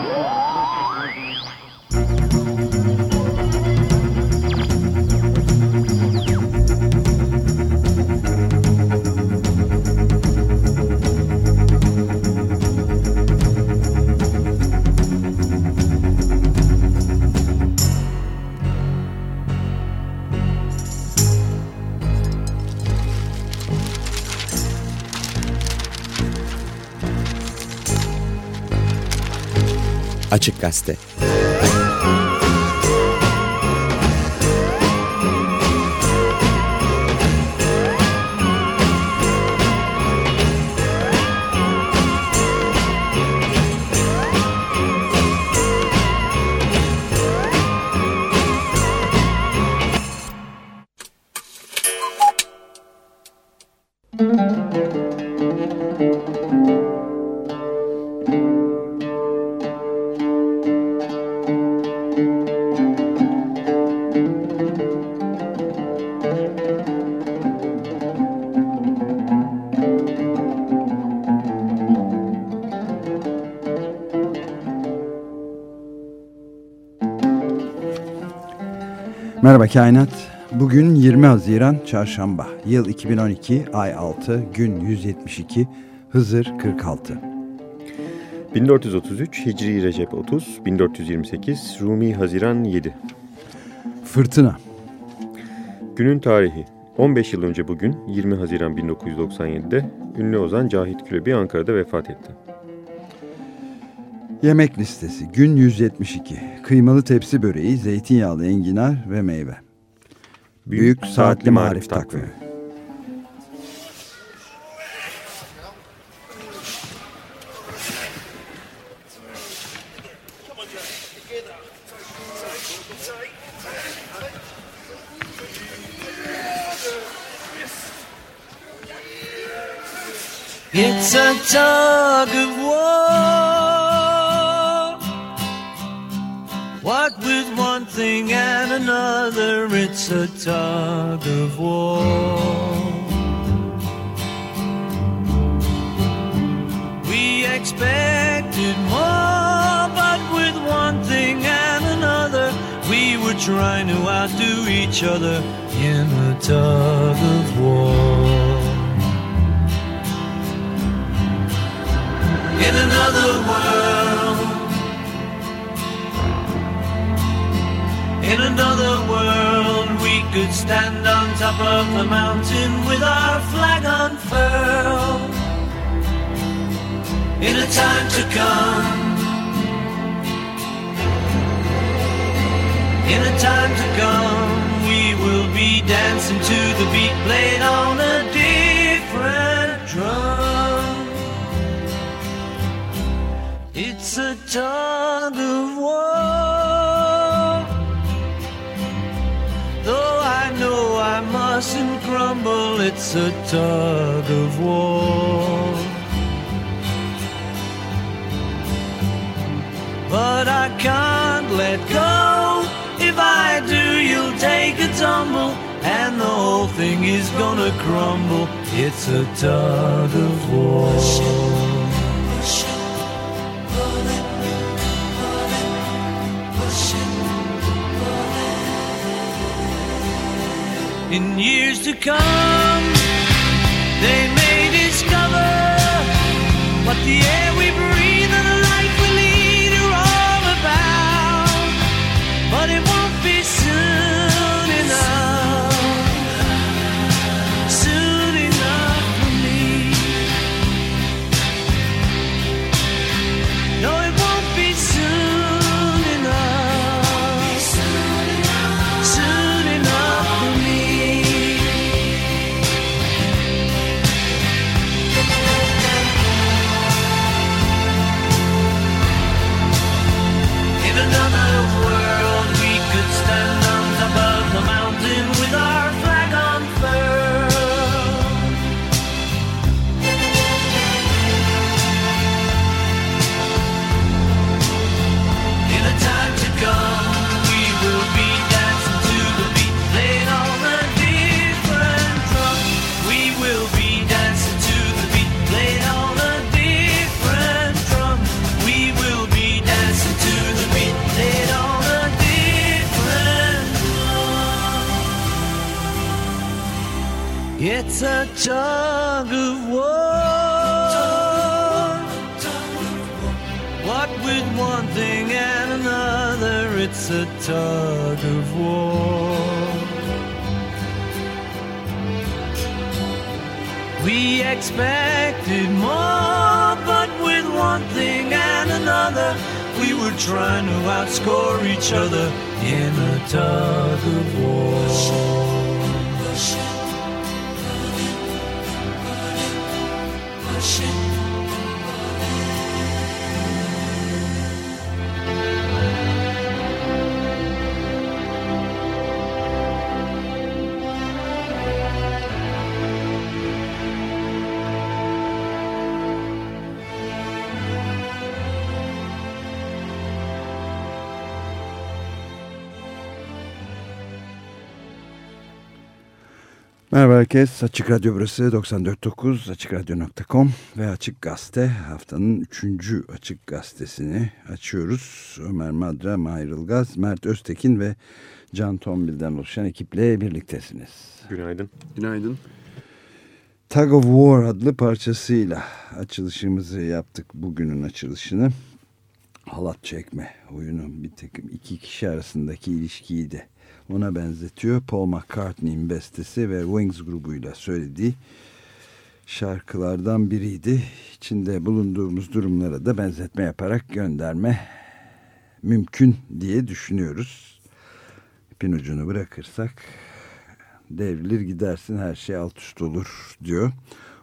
Whoa! Açık Gazete Merhaba Kainat. Bugün 20 Haziran Çarşamba. Yıl 2012, ay 6, gün 172, Hızır 46. 1433 Hicri Recep 30, 1428 Rumi Haziran 7. Fırtına. Günün tarihi. 15 yıl önce bugün 20 Haziran 1997'de ünlü ozan Cahit Külebi Ankara'da vefat etti. Yemek listesi gün 172. Kıymalı tepsi böreği, zeytinyağlı enginar ve meyve. Büyük, Büyük saatli, saatli marif, takvimi. takvimi. It's a tug of What with one thing and another, it's a tug of war. We expected more, but with one thing and another, we were trying to outdo each other in a tug of war. In another world In another world, we could stand on top of the mountain with our flag unfurled. In a time to come, in a time to come, we will be dancing to the beat played on a different drum. It's a tug of war. Mustn't it's a tug of war. But I can't let go. If I do, you'll take a tumble, and the whole thing is gonna crumble. It's a tug of war. In years to come. They may discover what the air we breathe It's a tug of war. What with one thing and another, it's a tug of war. We expected more, but with one thing and another, we were trying to outscore each other in a tug of war. Merhaba herkes. Açık Radyo burası 94.9 AçıkRadyo.com ve Açık Gazete haftanın 3. Açık Gazetesini açıyoruz. Ömer Madra, Mahir Ilgaz, Mert Öztekin ve Can Tombil'den oluşan ekiple birliktesiniz. Günaydın. Günaydın. Tug of War adlı parçasıyla açılışımızı yaptık bugünün açılışını. Halat çekme oyunu bir takım iki kişi arasındaki ilişkiyi de ona benzetiyor. Paul McCartney'in bestesi ve Wings grubuyla söylediği şarkılardan biriydi. İçinde bulunduğumuz durumlara da benzetme yaparak gönderme mümkün diye düşünüyoruz. İpin ucunu bırakırsak devrilir gidersin her şey alt üst olur diyor.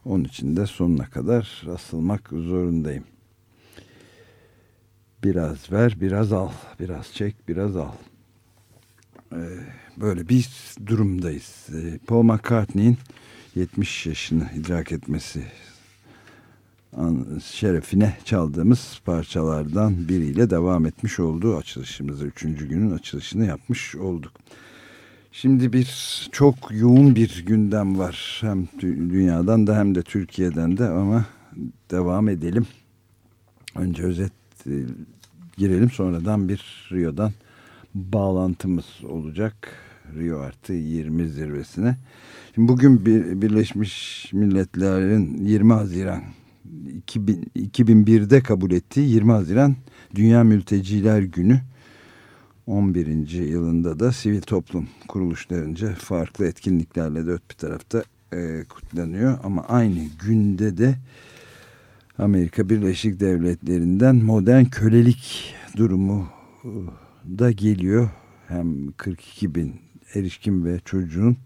Onun için de sonuna kadar asılmak zorundayım. Biraz ver, biraz al. Biraz çek, biraz al. Ee, böyle bir durumdayız. Ee, Paul McCartney'in 70 yaşını idrak etmesi şerefine çaldığımız parçalardan biriyle devam etmiş olduğu açılışımızı, üçüncü günün açılışını yapmış olduk. Şimdi bir çok yoğun bir gündem var. Hem dünyadan da hem de Türkiye'den de ama devam edelim. Önce özet e, girelim sonradan bir Rio'dan bağlantımız olacak. Rio artı 20 zirvesine. Şimdi bugün bir, Birleşmiş Milletler'in 20 Haziran 2000, 2001'de kabul ettiği 20 Haziran Dünya Mülteciler Günü 11. yılında da sivil toplum kuruluşlarınca farklı etkinliklerle dört bir tarafta e, kutlanıyor. Ama aynı günde de Amerika Birleşik Devletleri'nden modern kölelik durumu e, da geliyor. Hem 42 bin erişkin ve çocuğun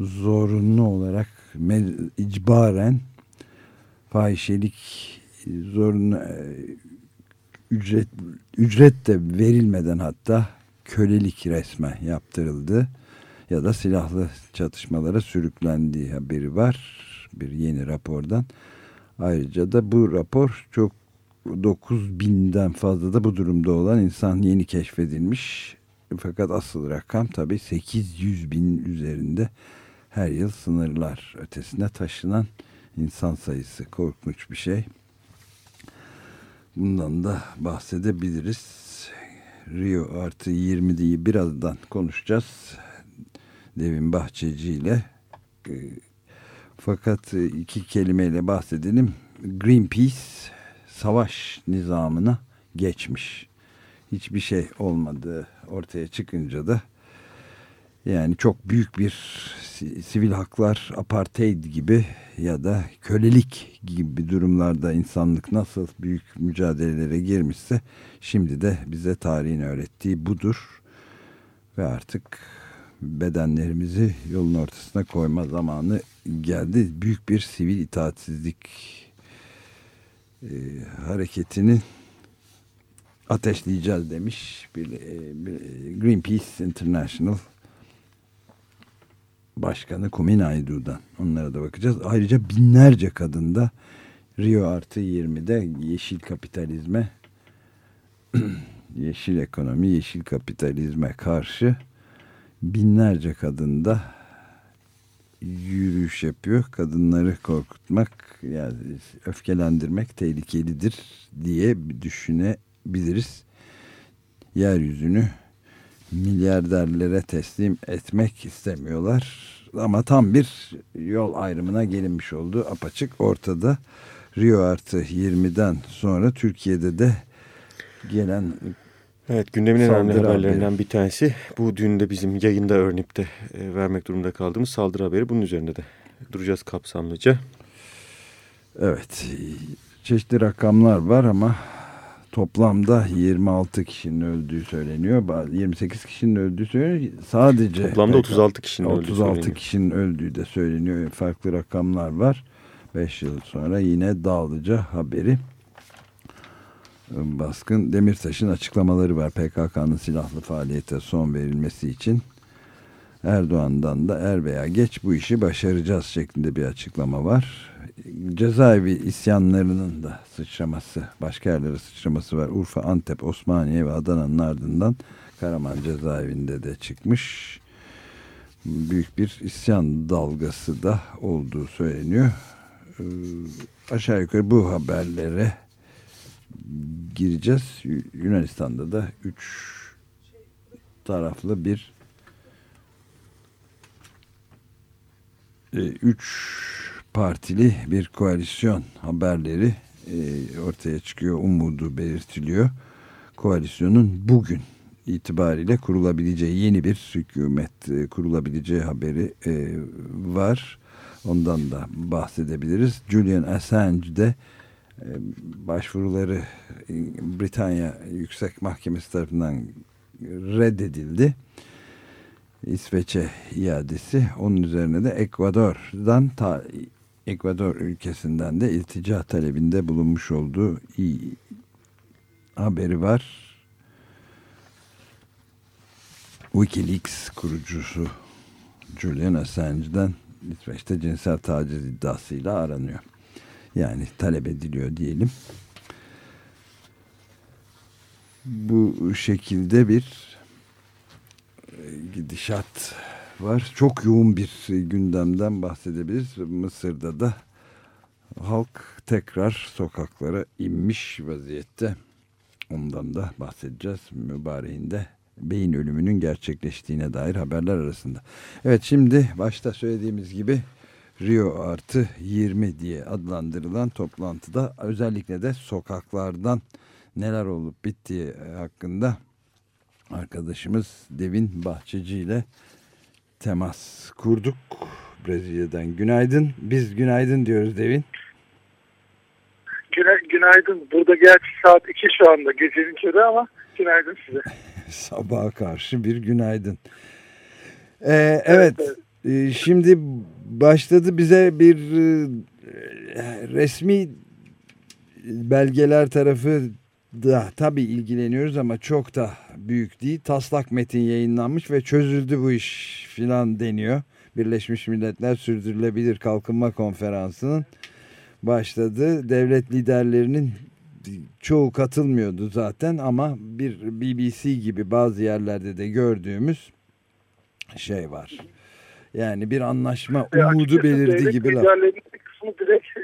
zorunlu olarak icbaren fahişelik zorunlu e, ücret ücret de verilmeden hatta kölelik resmen yaptırıldı ya da silahlı çatışmalara sürüklendiği haberi var bir yeni rapordan. Ayrıca da bu rapor çok 9 binden fazla da bu durumda olan insan yeni keşfedilmiş. Fakat asıl rakam tabii 800 bin üzerinde her yıl sınırlar ötesine taşınan insan sayısı korkunç bir şey. Bundan da bahsedebiliriz. Rio artı 20'yi birazdan konuşacağız. Devin Bahçeci ile. Ee, fakat iki kelimeyle bahsedelim. Greenpeace savaş nizamına geçmiş. Hiçbir şey olmadığı ortaya çıkınca da yani çok büyük bir sivil haklar apartheid gibi ya da kölelik gibi durumlarda insanlık nasıl büyük mücadelelere girmişse şimdi de bize tarihin öğrettiği budur. Ve artık bedenlerimizi yolun ortasına koyma zamanı geldi. Büyük bir sivil itaatsizlik e, hareketini ateşleyeceğiz demiş bir, e, bir Greenpeace International Başkanı Kumin Aydu'dan. Onlara da bakacağız. Ayrıca binlerce kadında Rio artı 20'de yeşil kapitalizme yeşil ekonomi, yeşil kapitalizme karşı binlerce kadında yürüyüş yapıyor. Kadınları korkutmak, yani öfkelendirmek tehlikelidir diye düşünebiliriz. Yeryüzünü milyarderlere teslim etmek istemiyorlar. Ama tam bir yol ayrımına gelinmiş oldu. Apaçık ortada Rio artı 20'den sonra Türkiye'de de gelen Evet gündemin en önemli haberlerinden haberi. bir tanesi bu dün de bizim yayında örnekte e, vermek durumunda kaldığımız saldırı haberi bunun üzerinde de duracağız kapsamlıca. evet çeşitli rakamlar var ama toplamda 26 kişinin öldüğü söyleniyor. Bazı- 28 kişinin öldüğü söyleniyor. Sadece Toplamda 36 kişinin öldüğü 36 söyleniyor. kişinin öldüğü de söyleniyor. Farklı rakamlar var. 5 yıl sonra yine Dağlıca haberi. Baskın Demirtaş'ın açıklamaları var. PKK'nın silahlı faaliyete son verilmesi için Erdoğan'dan da er veya geç bu işi başaracağız şeklinde bir açıklama var. Cezaevi isyanlarının da sıçraması, başka yerlere sıçraması var. Urfa, Antep, Osmaniye ve Adana'nın ardından Karaman cezaevinde de çıkmış. Büyük bir isyan dalgası da olduğu söyleniyor. Ee, aşağı yukarı bu haberlere gireceğiz. Yu- Yunanistan'da da üç taraflı bir e, üç partili bir koalisyon haberleri e, ortaya çıkıyor. Umudu belirtiliyor. Koalisyonun bugün itibariyle kurulabileceği yeni bir hükümet e, kurulabileceği haberi var. Ondan da bahsedebiliriz. Julian Assange de başvuruları e, Britanya Yüksek Mahkemesi tarafından reddedildi. İsveç'e iadesi. Onun üzerine de Ekvador'dan ta Ekvador ülkesinden de iltica talebinde bulunmuş olduğu iyi haberi var. Wikileaks kurucusu Julian Assange'den İsveç'te cinsel taciz iddiasıyla aranıyor. Yani talep ediliyor diyelim. Bu şekilde bir e, gidişat var. Çok yoğun bir gündemden bahsedebiliriz. Mısır'da da halk tekrar sokaklara inmiş vaziyette. Ondan da bahsedeceğiz. Mübareğin de beyin ölümünün gerçekleştiğine dair haberler arasında. Evet şimdi başta söylediğimiz gibi Rio artı 20 diye adlandırılan toplantıda özellikle de sokaklardan neler olup bittiği hakkında arkadaşımız Devin Bahçeci ile temas kurduk. Brezilya'dan günaydın. Biz günaydın diyoruz Devin. Güne, günaydın. Burada gerçi saat 2 şu anda gecenin körü ama günaydın size. Sabaha karşı bir günaydın. Ee, evet, e, şimdi başladı bize bir e, resmi belgeler tarafı da tabii ilgileniyoruz ama çok da büyük değil. Taslak metin yayınlanmış ve çözüldü bu iş filan deniyor. Birleşmiş Milletler Sürdürülebilir Kalkınma Konferansı'nın başladı. Devlet liderlerinin çoğu katılmıyordu zaten ama bir BBC gibi bazı yerlerde de gördüğümüz şey var. Yani bir anlaşma E, umudu devlet gibi laf. liderlerinin bir kısmı direkt e,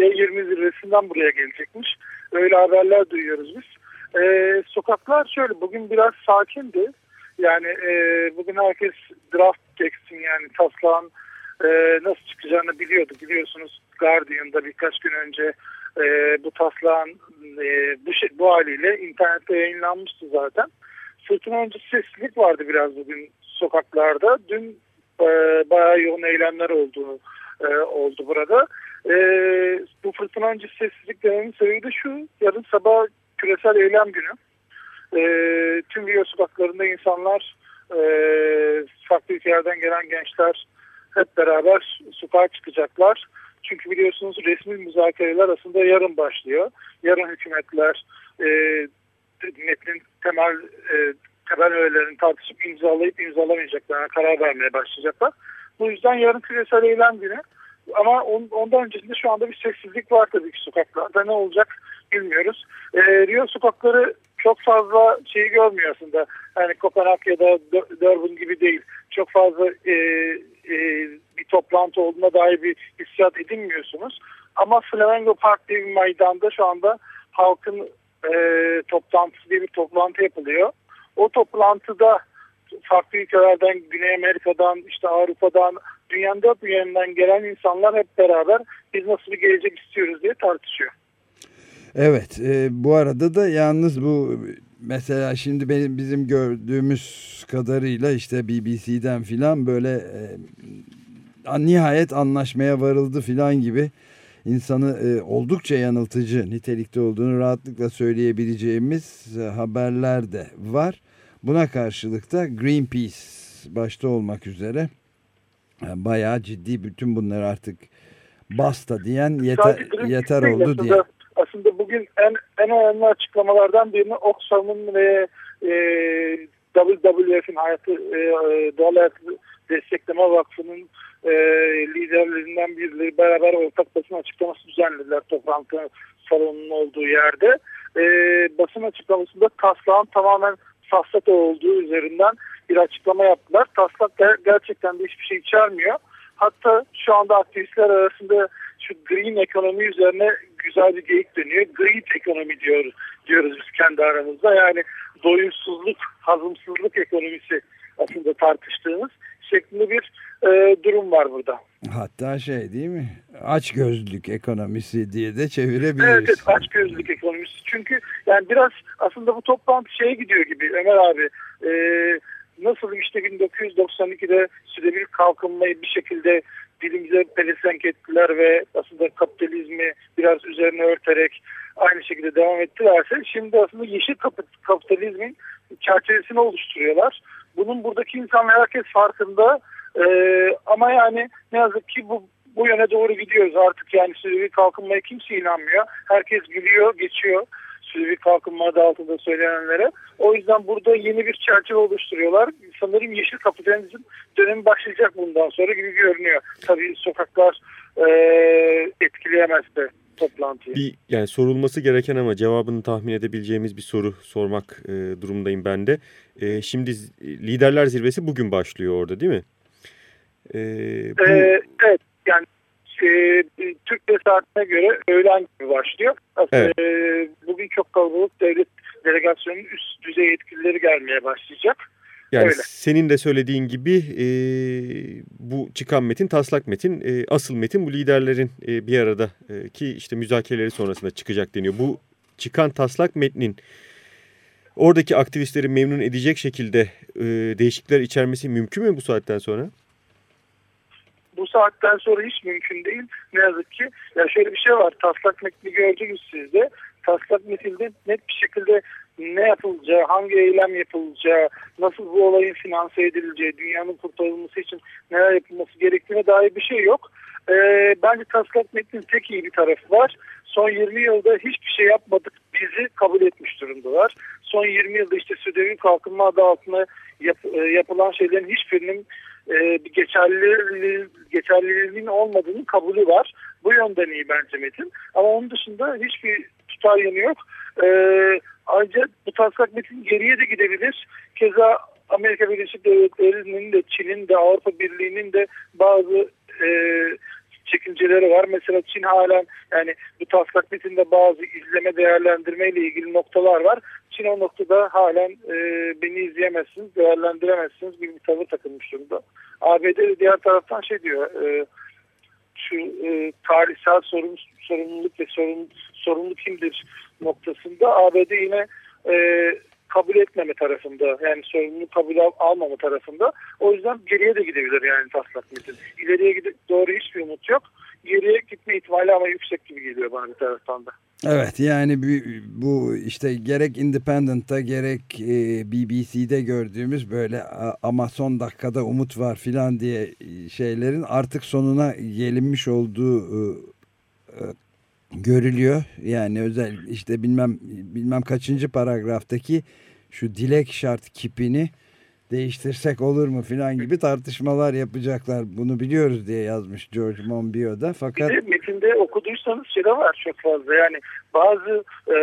G20 zirvesinden buraya gelecekmiş. Öyle haberler duyuyoruz biz. E, sokaklar şöyle bugün biraz sakindi. Yani e, bugün herkes draft tekstin yani taslağın e, nasıl çıkacağını biliyordu. Biliyorsunuz Guardian'da birkaç gün önce e, bu taslağın e, bu, şey, bu haliyle internette yayınlanmıştı zaten. Fırtına öncesi sessizlik vardı biraz bugün sokaklarda. Dün e, bayağı yoğun eylemler oldu, e, oldu burada. E, bu fırtına öncesi sessizlik sebebi şu. Yarın sabah küresel eylem günü. E, tüm Rio sokaklarında insanlar e, farklı ülkelerden gelen gençler hep beraber sokağa çıkacaklar. Çünkü biliyorsunuz resmi müzakereler aslında yarın başlıyor. Yarın hükümetler e, metnin temel e, temel öğelerini tartışıp imzalayıp imzalamayacaklarına karar vermeye başlayacaklar. Bu yüzden yarın küresel eylem günü. Ama on, ondan öncesinde şu anda bir sessizlik var tabii ki sokaklarda. Ne olacak bilmiyoruz. E, Rio sokakları çok fazla şeyi görmüyor aslında. Yani Kopenhag ya da Durban gibi değil. Çok fazla e, e, bir toplantı olduğuna dair bir hissiyat edinmiyorsunuz. Ama Flamengo Park diye bir meydanda şu anda halkın e, toplantısı diye bir toplantı yapılıyor. O toplantıda farklı ülkelerden, Güney Amerika'dan, işte Avrupa'dan, dünyanın dört bir gelen insanlar hep beraber biz nasıl bir gelecek istiyoruz diye tartışıyor. Evet e, bu arada da yalnız bu mesela şimdi benim bizim gördüğümüz kadarıyla işte BBC'den filan böyle e, nihayet anlaşmaya varıldı filan gibi insanı e, oldukça yanıltıcı nitelikte olduğunu rahatlıkla söyleyebileceğimiz e, haberler de var. Buna karşılık da Greenpeace başta olmak üzere yani bayağı ciddi bütün bunları artık basta diyen yeter, yeter oldu diye. Aslında bugün en, en önemli açıklamalardan birini Oxfam'ın ve e, WWF'in hayatı, e, doğal hayatı destekleme vakfının e, liderlerinden birileri beraber ortak basın açıklaması düzenlediler toplantı salonunun olduğu yerde. E, basın açıklamasında taslağın tamamen safsat olduğu üzerinden bir açıklama yaptılar. Taslak gerçekten de hiçbir şey içermiyor. Hatta şu anda aktivistler arasında şu green ekonomi üzerine güzel bir geyik dönüyor. Green ekonomi diyoruz, diyoruz biz kendi aramızda. Yani doyumsuzluk, hazımsızlık ekonomisi aslında tartıştığımız şeklinde bir e, durum var burada. Hatta şey değil mi? Aç gözlük ekonomisi diye de çevirebiliriz. Evet, evet aç gözlük ekonomisi. Çünkü yani biraz aslında bu toplantı şeye gidiyor gibi Ömer abi. E, nasıl işte 1992'de sürebil kalkınmayı bir şekilde dilimize pelesenk ettiler ve aslında kapitalizmi biraz üzerine örterek aynı şekilde devam ettilerse şimdi aslında yeşil kapitalizmin çerçevesini oluşturuyorlar. Bunun buradaki insanlar herkes farkında ee, ama yani ne yazık ki bu bu yöne doğru gidiyoruz artık yani sürevi kalkınmaya kimse inanmıyor. Herkes gülüyor, geçiyor sürevi kalkınma adı altında söylenenlere. O yüzden burada yeni bir çerçeve oluşturuyorlar. Sanırım yeşil kapitalizm dönemi başlayacak bundan sonra gibi görünüyor. Tabii sokaklar e, etkileyemez de toplantıyı. Bir, yani sorulması gereken ama cevabını tahmin edebileceğimiz bir soru sormak e, durumdayım ben de. E, şimdi liderler zirvesi bugün başlıyor orada değil mi? E, bu... e, evet yani e, Türkiye saatine göre öğlen gibi başlıyor. Evet. E, bugün çok kalabalık devlet delegasyonunun üst düzey yetkilileri gelmeye başlayacak. Yani Öyle. senin de söylediğin gibi e, bu çıkan metin taslak metin e, asıl metin bu liderlerin e, bir arada e, ki işte müzakereleri sonrasında çıkacak deniyor. Bu çıkan taslak metnin oradaki aktivistleri memnun edecek şekilde e, değişiklikler içermesi mümkün mü bu saatten sonra? bu saatten sonra hiç mümkün değil. Ne yazık ki. Ya şöyle bir şey var. Taslak metni gördünüz siz de. Taslak metinde net bir şekilde ne yapılacağı, hangi eylem yapılacağı, nasıl bu olayın finanse edileceği, dünyanın kurtarılması için neler yapılması gerektiğine dair bir şey yok. Ee, bence taslak metnin tek iyi bir tarafı var. Son 20 yılda hiçbir şey yapmadık bizi kabul etmiş durumdalar. Son 20 yılda işte Südevi Kalkınma adı altında yap, e, yapılan şeylerin hiçbirinin e, bir geçerli geçerliliğinin olmadığını kabulü var. Bu yönden iyi bence Metin. Ama onun dışında hiçbir tutar yanı yok. E, ayrıca bu taslak metin geriye de gidebilir. Keza Amerika Birleşik Devletleri'nin de Çin'in de Avrupa Birliği'nin de bazı e, çekinceleri var. Mesela Çin halen yani bu taslak metinde bazı izleme değerlendirme ile ilgili noktalar var. Çin o noktada halen e, beni izleyemezsiniz, değerlendiremezsiniz gibi bir tavır takılmış durumda. ABD de diğer taraftan şey diyor, e, şu e, tarihsel sorumluluk ve sorun, sorumlu kimdir noktasında ABD yine e, kabul etmeme tarafında yani sorumluluğu kabul al, almama tarafında. O yüzden geriye de gidebilir yani taslak metin. İleriye gidip doğru hiçbir umut yok. Geriye gitme ihtimali ama yüksek gibi geliyor bana bir taraftan da. Evet yani bu işte gerek Independent'ta gerek e, BBC'de gördüğümüz böyle ama son dakikada umut var filan diye e, şeylerin artık sonuna gelinmiş olduğu e, görülüyor. Yani özel işte bilmem bilmem kaçıncı paragraftaki şu dilek şart kipini değiştirsek olur mu filan gibi tartışmalar yapacaklar. Bunu biliyoruz diye yazmış George Monbiot da. Fakat bir de metinde okuduysanız şey de var çok fazla. Yani bazı e,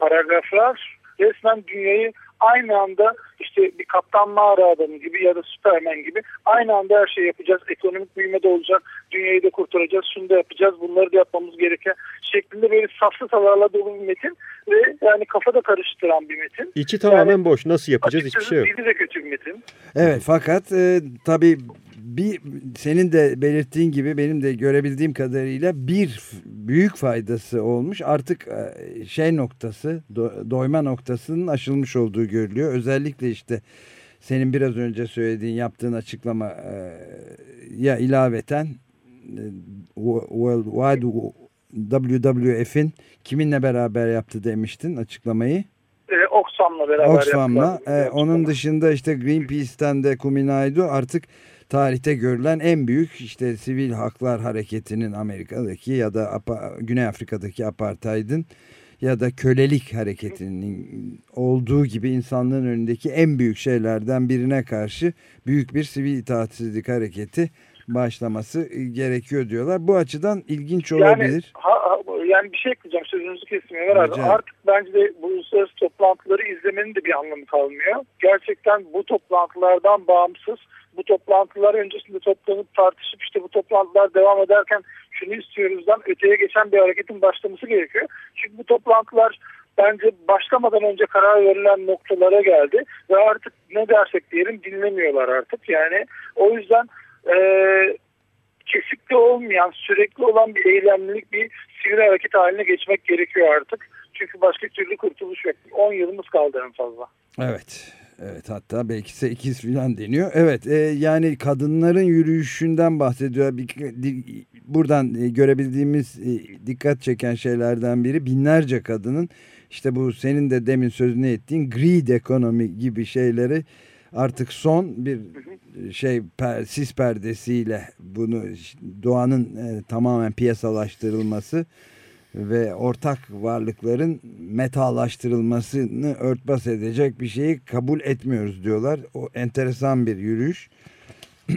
paragraflar resmen dünyayı aynı anda işte bir kaptan mağara adamı gibi ya da süpermen gibi aynı anda her şeyi yapacağız. Ekonomik büyüme de olacak. Dünyayı da kurtaracağız. Şunu da yapacağız. Bunları da yapmamız gereken şeklinde böyle saflı salarla dolu bir metin ve yani kafada karıştıran bir metin. İçi tamamen yani, boş. Nasıl yapacağız hiçbir şey yok. Dili de kötü metin. Evet fakat e, tabii bir senin de belirttiğin gibi benim de görebildiğim kadarıyla bir büyük faydası olmuş. Artık e, şey noktası do, doyma noktasının aşılmış olduğu görülüyor. Özellikle işte senin biraz önce söylediğin yaptığın açıklama e, ya ilaveten e, World Wide WWF'in kiminle beraber yaptı demiştin açıklamayı? E, Oxfam'la beraber Oxfam'la. E, onun dışında işte Greenpeace'ten de Kuminaidu artık tarihte görülen en büyük işte sivil haklar hareketinin Amerika'daki ya da Güney Afrika'daki apartheid'in ya da kölelik hareketinin olduğu gibi insanlığın önündeki en büyük şeylerden birine karşı büyük bir sivil itaatsizlik hareketi başlaması gerekiyor diyorlar. Bu açıdan ilginç olabilir. Yani, ha, yani bir şey ekleyeceğim sözünüzü kesmeye abi. Artık bence de bu uluslararası toplantıları izlemenin de bir anlamı kalmıyor. Gerçekten bu toplantılardan bağımsız bu toplantılar öncesinde toplanıp tartışıp işte bu toplantılar devam ederken şunu istiyoruzdan öteye geçen bir hareketin başlaması gerekiyor. Çünkü bu toplantılar bence başlamadan önce karar verilen noktalara geldi ve artık ne dersek diyelim dinlemiyorlar artık. Yani o yüzden e, kesikli olmayan, sürekli olan bir eylemlilik bir sivil hareket haline geçmek gerekiyor artık. Çünkü başka türlü kurtuluş yok. 10 yılımız kaldı en fazla. Evet. Evet hatta belki 8 filan deniyor. Evet e, yani kadınların yürüyüşünden bahsediyor. Bir, buradan e, görebildiğimiz e, dikkat çeken şeylerden biri binlerce kadının işte bu senin de demin sözünü ettiğin greed ekonomi gibi şeyleri artık son bir şey per, sis perdesiyle bunu doğanın e, tamamen piyasalaştırılması ve ortak varlıkların metalaştırılmasını örtbas edecek bir şeyi kabul etmiyoruz diyorlar. O enteresan bir yürüyüş.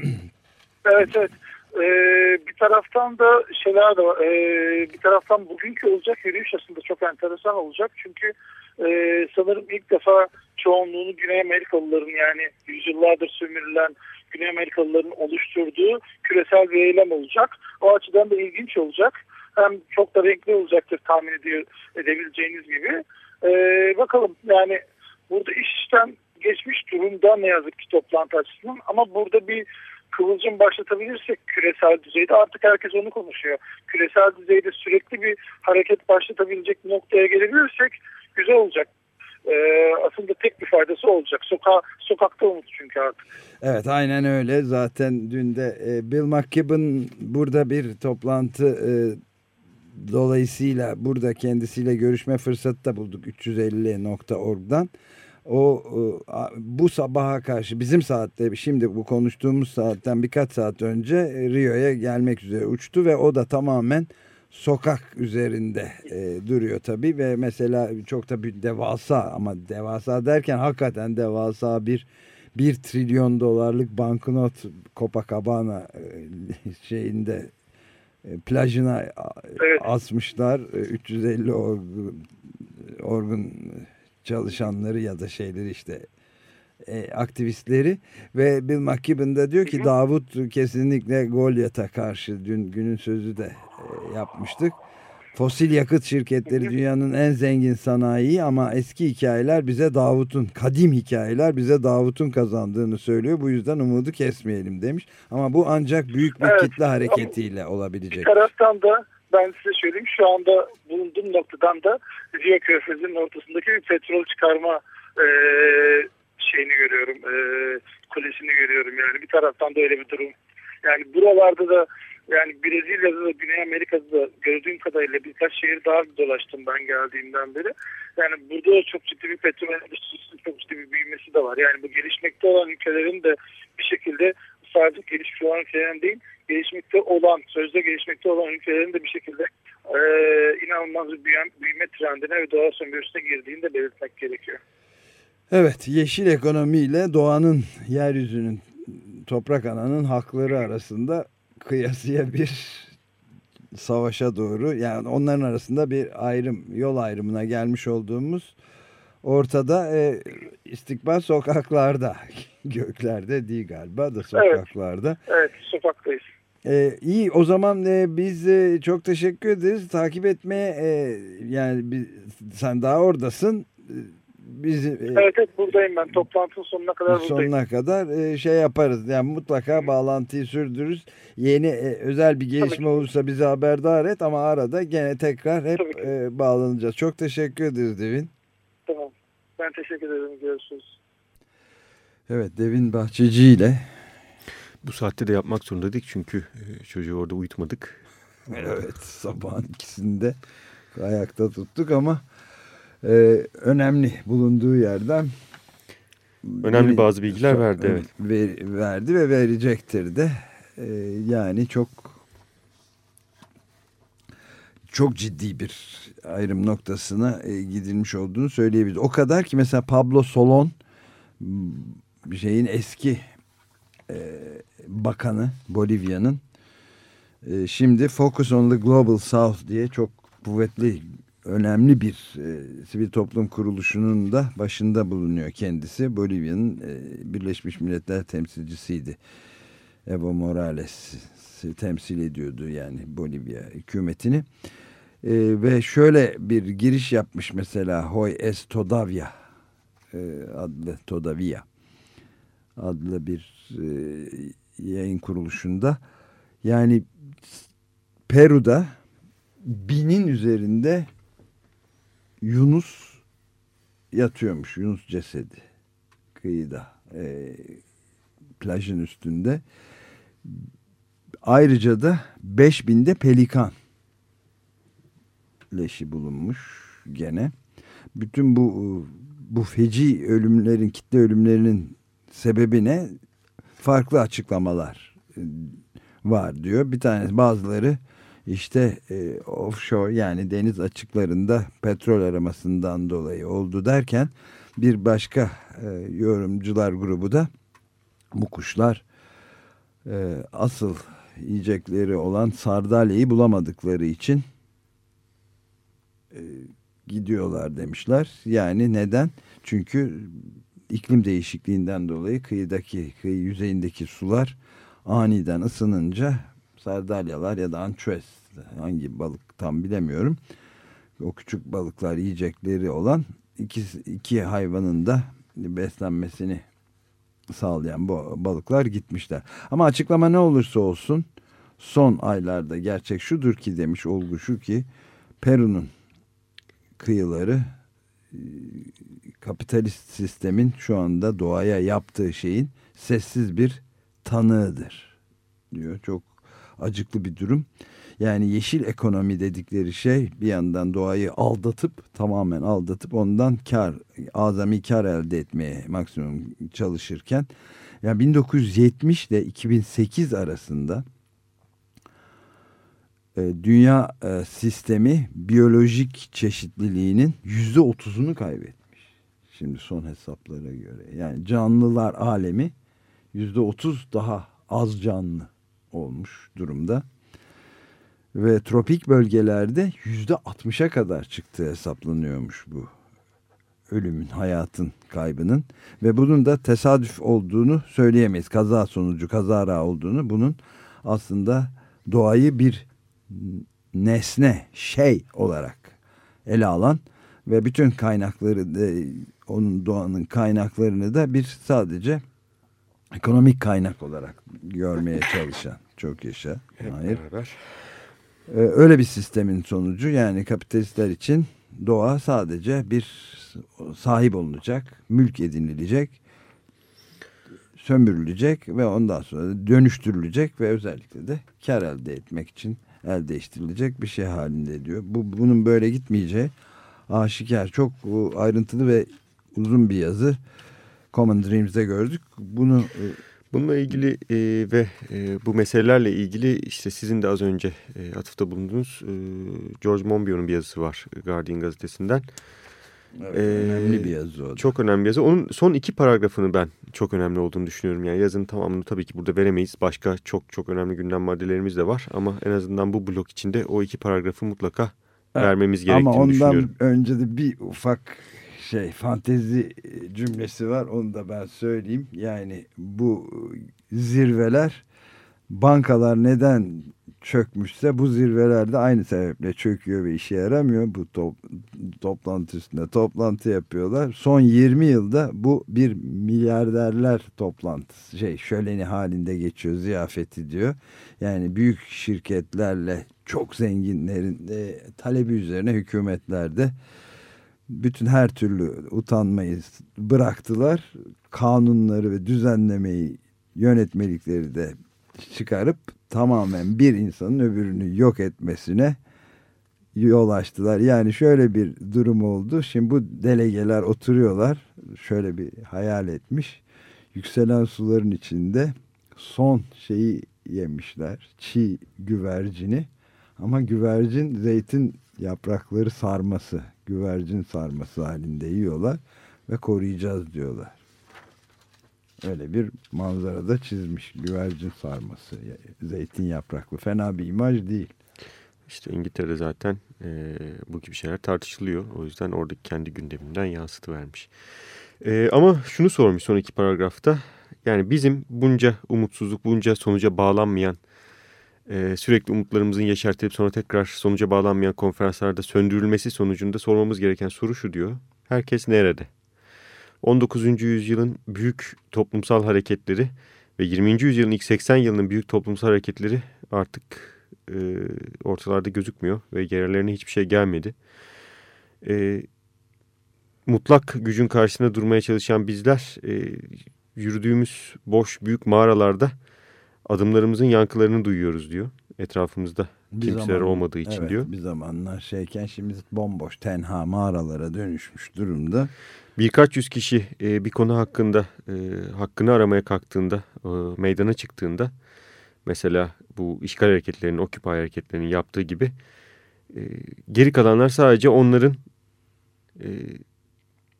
evet evet. Ee, bir taraftan da şeyler de var. Ee, bir taraftan bugünkü olacak yürüyüş aslında çok enteresan olacak. Çünkü e, sanırım ilk defa çoğunluğunu Güney Amerikalıların yani yüzyıllardır sömürülen Güney Amerikalıların oluşturduğu küresel bir eylem olacak. O açıdan da ilginç olacak hem çok da renkli olacaktır tahmin ediyor, edebileceğiniz gibi. Ee, bakalım yani burada işten geçmiş durumda ne yazık ki toplantı açısından ama burada bir kıvılcım başlatabilirsek küresel düzeyde artık herkes onu konuşuyor. Küresel düzeyde sürekli bir hareket başlatabilecek noktaya gelebilirsek güzel olacak. Ee, aslında tek bir faydası olacak. Soka sokakta umut çünkü artık. Evet aynen öyle. Zaten dün de e, Bill McKibben burada bir toplantı e, Dolayısıyla burada kendisiyle görüşme fırsatı da bulduk 350.org'dan. O bu sabaha karşı bizim saatte şimdi bu konuştuğumuz saatten birkaç saat önce Rio'ya gelmek üzere uçtu ve o da tamamen sokak üzerinde e, duruyor tabii ve mesela çok da bir devasa ama devasa derken hakikaten devasa bir bir trilyon dolarlık banknot Copacabana e, şeyinde e, plajına evet. asmışlar. 350 e, orgun, orgun çalışanları ya da şeyleri işte e, aktivistleri ve Bill McKibben de diyor ki Davut kesinlikle Goliath'a karşı dün günün sözü de e, yapmıştık. Fosil yakıt şirketleri dünyanın en zengin sanayi ama eski hikayeler bize Davut'un, kadim hikayeler bize Davut'un kazandığını söylüyor. Bu yüzden umudu kesmeyelim demiş. Ama bu ancak büyük bir evet, kitle hareketiyle olabilecek. Bir taraftan da ben size söyleyeyim şu anda bulunduğum noktadan da Rio Körfezi'nin ortasındaki bir petrol çıkarma e, şeyini görüyorum. E, kulesini görüyorum yani. Bir taraftan da öyle bir durum. Yani buralarda da yani Brezilya'da da Güney Amerika'da da gördüğüm kadarıyla birkaç şehir daha dolaştım ben geldiğimden beri. Yani burada da çok ciddi bir petrol endüstrisinin çok ciddi bir büyümesi de var. Yani bu gelişmekte olan ülkelerin de bir şekilde sadece gelişmiş olan ülkelerin değil, gelişmekte olan, sözde gelişmekte olan ülkelerin de bir şekilde e, inanılmaz bir büyüme, büyüme trendine ve doğa sömürüsüne girdiğini de belirtmek gerekiyor. Evet, yeşil ekonomiyle doğanın, yeryüzünün, toprak ananın hakları arasında kıyasıya bir savaşa doğru yani onların arasında bir ayrım yol ayrımına gelmiş olduğumuz ortada e, istikbal sokaklarda göklerde değil galiba da sokaklarda. Evet, evet sokaktayız. Ee, iyi o zaman e, biz e, çok teşekkür ederiz takip etmeye e, yani biz, sen daha oradasın bizim e, Evet evet buradayım ben. Toplantının sonuna kadar buradayım. sonuna kadar e, şey yaparız. Yani mutlaka bağlantıyı sürdürürüz. Yeni e, özel bir gelişme Tabii olursa bizi haberdar et ama arada gene tekrar hep e, bağlanacağız. Çok teşekkür ederiz Devin. Tamam. Ben teşekkür ederim. Görüşürüz. Evet Devin Bahçeci ile Bu saatte de yapmak zorundaydık çünkü çocuğu orada uyutmadık. evet sabahın ikisinde ayakta tuttuk ama e, önemli bulunduğu yerden Önemli bazı bilgiler verdi, evet. ver- verdi ve verecektir de E, yani çok çok ciddi bir ayrım noktasına e, gidilmiş olduğunu söyleyebiliriz. O kadar ki mesela Pablo Solon şeyin eski e, bakanı Bolivya'nın e, şimdi Focus on the Global South diye çok kuvvetli önemli bir e, sivil toplum kuruluşunun da başında bulunuyor kendisi. Bolivya'nın e, Birleşmiş Milletler temsilcisiydi. Evo Morales temsil ediyordu yani Bolivya hükümetini. E, ve şöyle bir giriş yapmış mesela Hoy Es Todavia e, adlı Todavia adlı bir e, yayın kuruluşunda yani Peru'da binin üzerinde Yunus yatıyormuş. Yunus cesedi kıyıda e, plajın üstünde. Ayrıca da 5000'de pelikan leşi bulunmuş gene. Bütün bu bu feci ölümlerin, kitle ölümlerinin sebebi ne? Farklı açıklamalar var diyor. Bir tanesi bazıları işte e, offshore yani deniz açıklarında petrol aramasından dolayı oldu derken bir başka e, yorumcular grubu da bu kuşlar e, asıl yiyecekleri olan sardalyayı bulamadıkları için e, gidiyorlar demişler. Yani neden? Çünkü iklim değişikliğinden dolayı kıyıdaki kıyı yüzeyindeki sular aniden ısınınca sardalyalar ya da ançuez hangi balık tam bilemiyorum. O küçük balıklar yiyecekleri olan iki, iki hayvanın da beslenmesini sağlayan bu balıklar gitmişler. Ama açıklama ne olursa olsun son aylarda gerçek şudur ki demiş olgu şu ki Peru'nun kıyıları kapitalist sistemin şu anda doğaya yaptığı şeyin sessiz bir tanığıdır diyor. Çok acıklı bir durum. Yani yeşil ekonomi dedikleri şey bir yandan doğayı aldatıp tamamen aldatıp ondan kar, azami kar elde etmeye maksimum çalışırken yani 1970 ile 2008 arasında e, dünya e, sistemi biyolojik çeşitliliğinin yüzde otuzunu kaybetmiş. Şimdi son hesaplara göre. Yani canlılar alemi yüzde otuz daha az canlı olmuş durumda. Ve tropik bölgelerde yüzde altmışa kadar çıktığı hesaplanıyormuş bu ölümün, hayatın kaybının. Ve bunun da tesadüf olduğunu söyleyemeyiz. Kaza sonucu, kazara olduğunu. Bunun aslında doğayı bir nesne, şey olarak ele alan ve bütün kaynakları onun doğanın kaynaklarını da bir sadece ekonomik kaynak olarak görmeye çalışan çok yaşa. Hep Hayır. beraber. Ee, öyle bir sistemin sonucu yani kapitalistler için doğa sadece bir sahip olunacak, mülk edinilecek, sömürülecek ve ondan sonra dönüştürülecek ve özellikle de kar elde etmek için el değiştirilecek bir şey halinde diyor. Bu bunun böyle gitmeyeceği aşikar. Çok ayrıntılı ve uzun bir yazı. Common Dreams'de gördük. Bunu e, Bununla ilgili e, ve e, bu meselelerle ilgili işte sizin de az önce e, atıfta bulunduğunuz e, George Monbiot'un bir yazısı var Guardian gazetesinden. evet, Ee, önemli bir yazı o. Çok önemli bir yazı. Onun son iki paragrafını ben çok önemli olduğunu düşünüyorum. Yani yazının tamamını tabii ki burada veremeyiz. Başka çok çok önemli gündem maddelerimiz de var. Ama en azından bu blok içinde o iki paragrafı mutlaka Evet, vermemiz gerektiğini Ama ondan düşünüyorum. önce de bir ufak şey fantezi cümlesi var. Onu da ben söyleyeyim. Yani bu zirveler bankalar neden çökmüşse bu zirvelerde aynı sebeple çöküyor ve işe yaramıyor. Bu top, toplantı üstünde toplantı yapıyorlar. Son 20 yılda bu bir milyarderler toplantısı şey şöleni halinde geçiyor ziyafeti diyor. Yani büyük şirketlerle çok zenginlerin e, talebi üzerine hükümetlerde bütün her türlü utanmayı bıraktılar. Kanunları ve düzenlemeyi yönetmelikleri de çıkarıp tamamen bir insanın öbürünü yok etmesine yol açtılar. Yani şöyle bir durum oldu. Şimdi bu delegeler oturuyorlar. Şöyle bir hayal etmiş. Yükselen suların içinde son şeyi yemişler. Çiğ güvercini. Ama güvercin zeytin yaprakları sarması, güvercin sarması halinde yiyorlar ve koruyacağız diyorlar. Öyle bir manzarada çizmiş güvercin sarması, zeytin yapraklı. Fena bir imaj değil. İşte İngiltere'de zaten e, bu gibi şeyler tartışılıyor. O yüzden oradaki kendi gündeminden yansıtıvermiş. E, ama şunu sormuş son iki paragrafta. Yani bizim bunca umutsuzluk, bunca sonuca bağlanmayan, e, sürekli umutlarımızın yeşertilip sonra tekrar sonuca bağlanmayan konferanslarda söndürülmesi sonucunda sormamız gereken soru şu diyor. Herkes nerede? 19. yüzyılın büyük toplumsal hareketleri ve 20. yüzyılın ilk 80 yılının büyük toplumsal hareketleri artık e, ortalarda gözükmüyor ve yerlerine hiçbir şey gelmedi. E, mutlak gücün karşısında durmaya çalışan bizler e, yürüdüğümüz boş büyük mağaralarda adımlarımızın yankılarını duyuyoruz diyor. Etrafımızda bir kimseler zaman, olmadığı için evet, diyor. Bir zamanlar şeyken şimdi bomboş tenha mağaralara dönüşmüş durumda. Birkaç yüz kişi e, bir konu hakkında e, hakkını aramaya kalktığında, e, meydana çıktığında mesela bu işgal hareketlerinin, Occupy hareketlerinin yaptığı gibi e, geri kalanlar sadece onların e,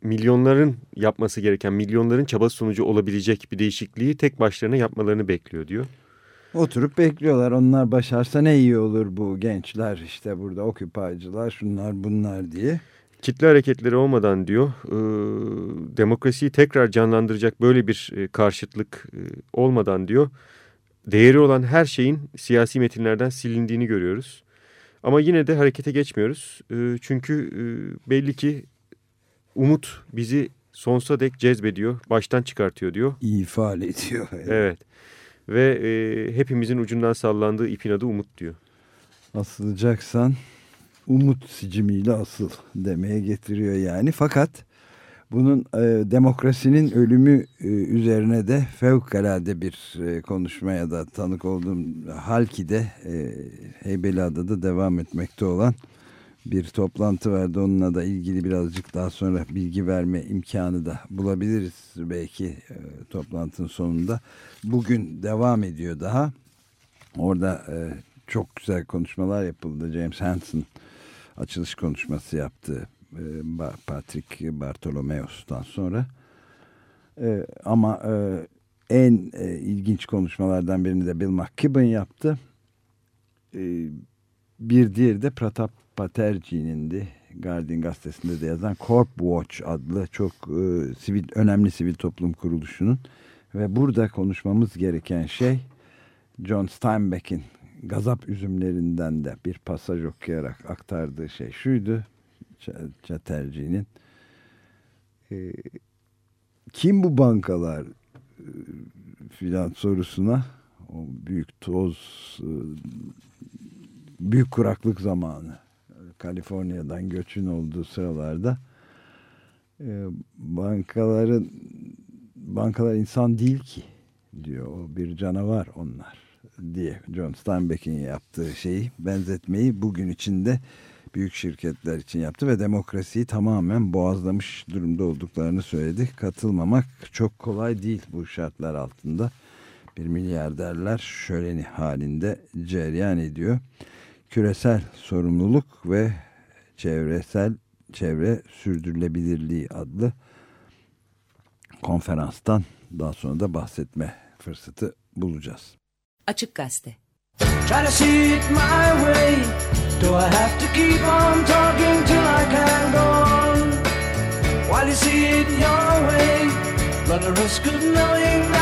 milyonların yapması gereken, milyonların çabası sonucu olabilecek bir değişikliği tek başlarına yapmalarını bekliyor diyor. Oturup bekliyorlar. Onlar başarsa ne iyi olur bu gençler işte burada okupaycılar şunlar bunlar diye. Kitle hareketleri olmadan diyor e, demokrasiyi tekrar canlandıracak böyle bir e, karşıtlık e, olmadan diyor değeri olan her şeyin siyasi metinlerden silindiğini görüyoruz. Ama yine de harekete geçmiyoruz. E, çünkü e, belli ki umut bizi sonsuza dek cezbediyor, baştan çıkartıyor diyor. İfade ediyor. Evet. evet. Ve e, hepimizin ucundan sallandığı ipin adı umut diyor. Asılacaksan umut sicimiyle asıl demeye getiriyor yani. Fakat bunun e, demokrasinin ölümü e, üzerine de fevkalade bir e, konuşmaya da tanık olduğum Halki'de e, Heybeliada'da devam etmekte olan bir toplantı vardı. Onunla da ilgili birazcık daha sonra bilgi verme imkanı da bulabiliriz belki e, toplantının sonunda. Bugün devam ediyor daha. Orada e, çok güzel konuşmalar yapıldı. James Hansen açılış konuşması yaptı. E, Patrick Bartolomeos'tan sonra. E, ama e, en e, ilginç konuşmalardan birini de Bill McKibben yaptı. E, bir diğeri de Pratap Paterci'nin de Guardian gazetesinde de yazan Corp Watch adlı çok e, sivil önemli sivil toplum kuruluşunun ve burada konuşmamız gereken şey John Steinbeck'in gazap üzümlerinden de bir pasaj okuyarak aktardığı şey şuydu. Çaterci'nin e, kim bu bankalar e, filan sorusuna o büyük toz e, büyük kuraklık zamanı Kaliforniya'dan göçün olduğu sıralarda e, bankaların bankalar insan değil ki diyor. O bir canavar onlar diye John Steinbeck'in yaptığı şeyi benzetmeyi bugün içinde büyük şirketler için yaptı ve demokrasiyi tamamen boğazlamış durumda olduklarını söyledi. Katılmamak çok kolay değil bu şartlar altında. Bir milyarderler şöleni halinde cereyan ediyor küresel sorumluluk ve çevresel çevre sürdürülebilirliği adlı konferanstan daha sonra da bahsetme fırsatı bulacağız. Açık Gazete. Try to see it my way. Do I have to keep on talking till I can go on? While you see it your way Run the risk of knowing that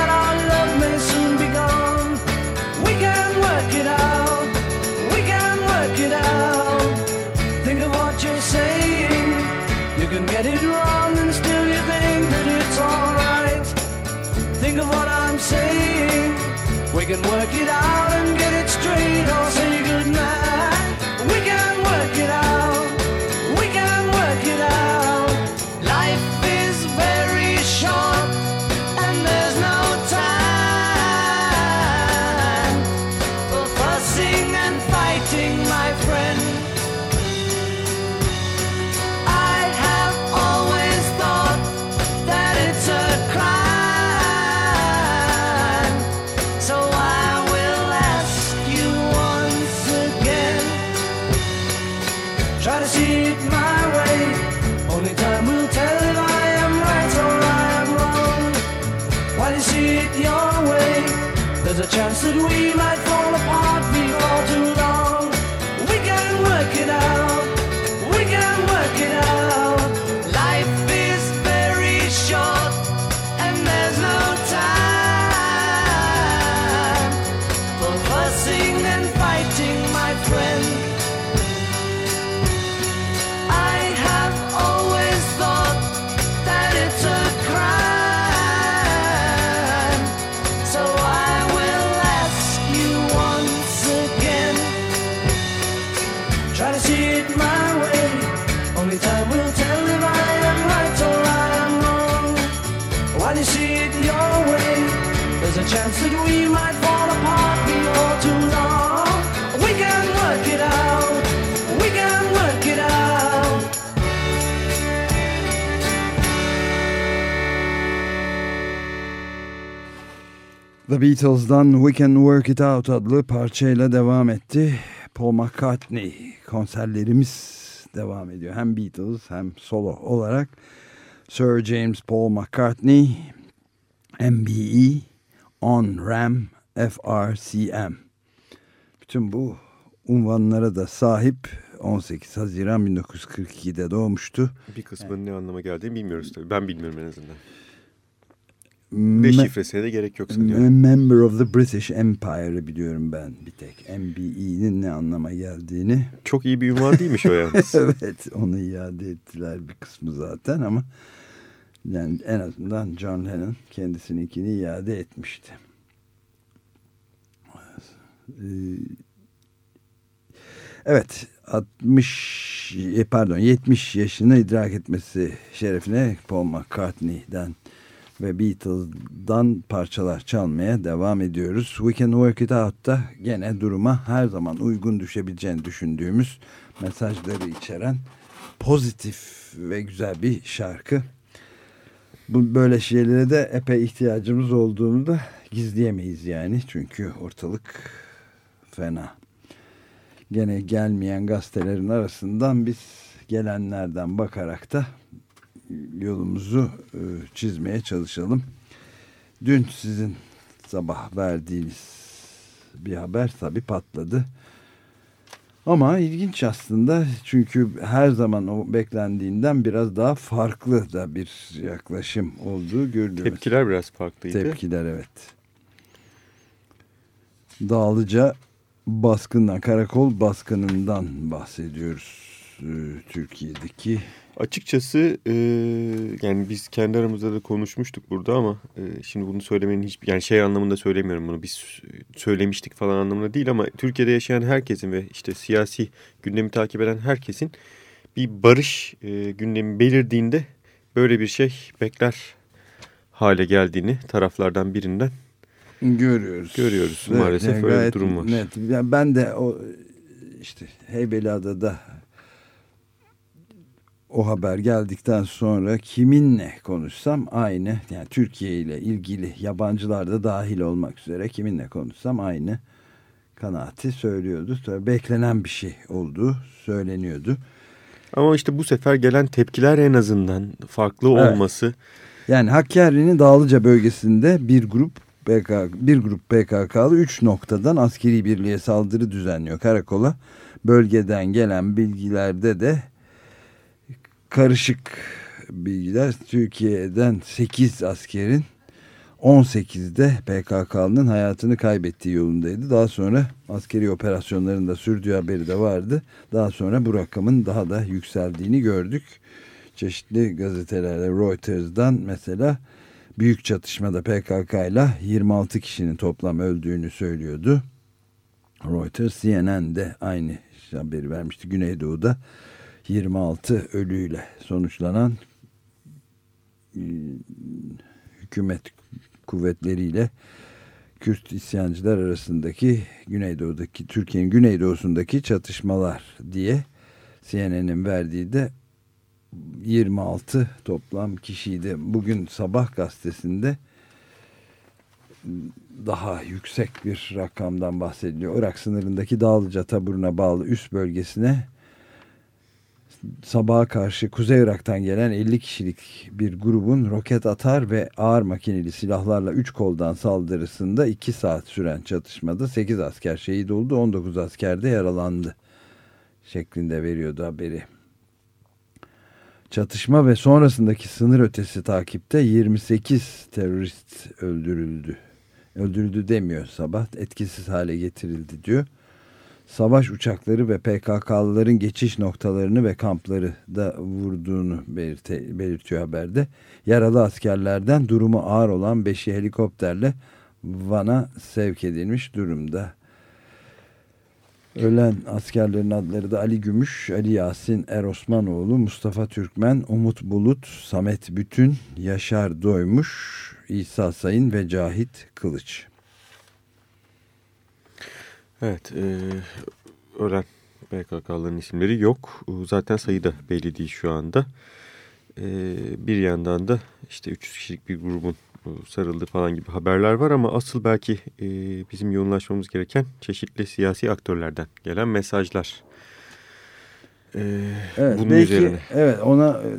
Saying. We can work it out and get it straight, or say goodnight. The Beatles'dan We Can Work It Out adlı parçayla devam etti. Paul McCartney konserlerimiz devam ediyor. Hem Beatles hem solo olarak. Sir James Paul McCartney MBE On Ram FRCM. Bütün bu unvanlara da sahip 18 Haziran 1942'de doğmuştu. Bir kısmının ne anlama geldiğini bilmiyoruz tabii. Ben bilmiyorum en azından. Me- Deşifresine de gerek yok sanıyorum. Me- Member of the British Empire'ı biliyorum ben bir tek. MBE'nin ne anlama geldiğini. Çok iyi bir ünvan değilmiş o yalnız. evet onu iade ettiler bir kısmı zaten ama yani en azından John Lennon kendisininkini iade etmişti. Ee, Evet 60 e, pardon 70 yaşını idrak etmesi şerefine Paul McCartney'den ve Beatles'dan parçalar çalmaya devam ediyoruz. We Can Work It Out'ta gene duruma her zaman uygun düşebileceğini düşündüğümüz mesajları içeren pozitif ve güzel bir şarkı. Bu böyle şeylere de epey ihtiyacımız olduğunu da gizleyemeyiz yani. Çünkü ortalık fena. Gene gelmeyen gazetelerin arasından biz gelenlerden bakarak da yolumuzu e, çizmeye çalışalım. Dün sizin sabah verdiğiniz bir haber tabii patladı. Ama ilginç aslında çünkü her zaman o beklendiğinden biraz daha farklı da bir yaklaşım olduğu görülüyor. Tepkiler biraz farklıydı. Tepkiler evet. Dağlıca baskından, karakol baskınından bahsediyoruz. Ee, Türkiye'deki Açıkçası e, yani biz kendi aramızda da konuşmuştuk burada ama e, şimdi bunu söylemenin hiçbir yani şey anlamında söylemiyorum bunu biz söylemiştik falan anlamında değil ama Türkiye'de yaşayan herkesin ve işte siyasi gündemi takip eden herkesin bir barış e, gündemi belirdiğinde böyle bir şey bekler hale geldiğini taraflardan birinden görüyoruz. Görüyoruz. Maalesef öyle bir durum var. Net. Yani ben de o işte Heybeliada'da o haber geldikten sonra kiminle konuşsam aynı yani Türkiye ile ilgili yabancılar da dahil olmak üzere kiminle konuşsam aynı kanaati söylüyordu. Sonra beklenen bir şey olduğu söyleniyordu. Ama işte bu sefer gelen tepkiler en azından farklı Evet. olması Yani Hakkari'nin Dağlıca bölgesinde bir grup PKK, bir grup PKK'lı 3 noktadan askeri birliğe saldırı düzenliyor karakola. Bölgeden gelen bilgilerde de karışık bilgiler Türkiye'den 8 askerin 18'de PKK'nın hayatını kaybettiği yolundaydı. Daha sonra askeri operasyonların da sürdüğü haberi de vardı. Daha sonra bu rakamın daha da yükseldiğini gördük. Çeşitli gazetelerde Reuters'dan mesela büyük çatışmada PKK ile 26 kişinin toplam öldüğünü söylüyordu. Reuters, CNN de aynı haberi vermişti. Güneydoğu'da 26 ölüyle sonuçlanan e, hükümet kuvvetleriyle Kürt isyancılar arasındaki Güneydoğu'daki Türkiye'nin Güneydoğu'sundaki çatışmalar diye CNN'in verdiği de 26 toplam kişiydi. Bugün sabah gazetesinde daha yüksek bir rakamdan bahsediliyor. Irak sınırındaki Dağlıca taburuna bağlı üst bölgesine sabaha karşı Kuzey Irak'tan gelen 50 kişilik bir grubun roket atar ve ağır makineli silahlarla 3 koldan saldırısında 2 saat süren çatışmada 8 asker şehit oldu 19 asker de yaralandı şeklinde veriyordu haberi. Çatışma ve sonrasındaki sınır ötesi takipte 28 terörist öldürüldü. Öldürüldü demiyor sabah etkisiz hale getirildi diyor savaş uçakları ve PKK'lıların geçiş noktalarını ve kampları da vurduğunu belirte, belirtiyor haberde. Yaralı askerlerden durumu ağır olan 5'i helikopterle Van'a sevk edilmiş durumda. Ölen askerlerin adları da Ali Gümüş, Ali Yasin Erosmanoğlu, Mustafa Türkmen, Umut Bulut, Samet Bütün, Yaşar Doymuş, İsa Sayın ve Cahit Kılıç. Evet, e, ölen PKK'ların isimleri yok. Zaten sayı da belli değil şu anda. E, bir yandan da işte 300 kişilik bir grubun sarıldığı falan gibi haberler var ama asıl belki e, bizim yoğunlaşmamız gereken çeşitli siyasi aktörlerden gelen mesajlar. E, evet, bunun belki, üzerine. Evet ona e,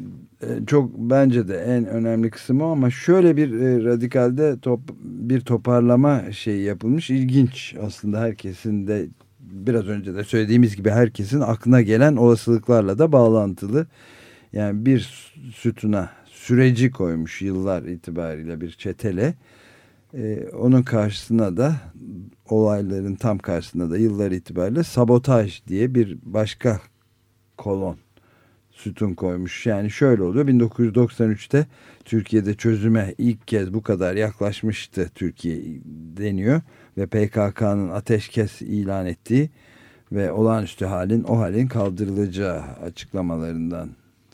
çok bence de en önemli kısmı ama şöyle bir e, radikalde top, bir toparlama şey yapılmış. İlginç aslında herkesin de biraz önce de söylediğimiz gibi herkesin aklına gelen olasılıklarla da bağlantılı. Yani bir sütuna süreci koymuş yıllar itibariyle bir çetele. Ee, onun karşısına da olayların tam karşısında da yıllar itibariyle sabotaj diye bir başka kolon sütun koymuş. Yani şöyle oluyor 1993'te Türkiye'de çözüme ilk kez bu kadar yaklaşmıştı Türkiye deniyor ve PKK'nın ateşkes ilan ettiği ve olağanüstü halin o halin kaldırılacağı açıklamalarından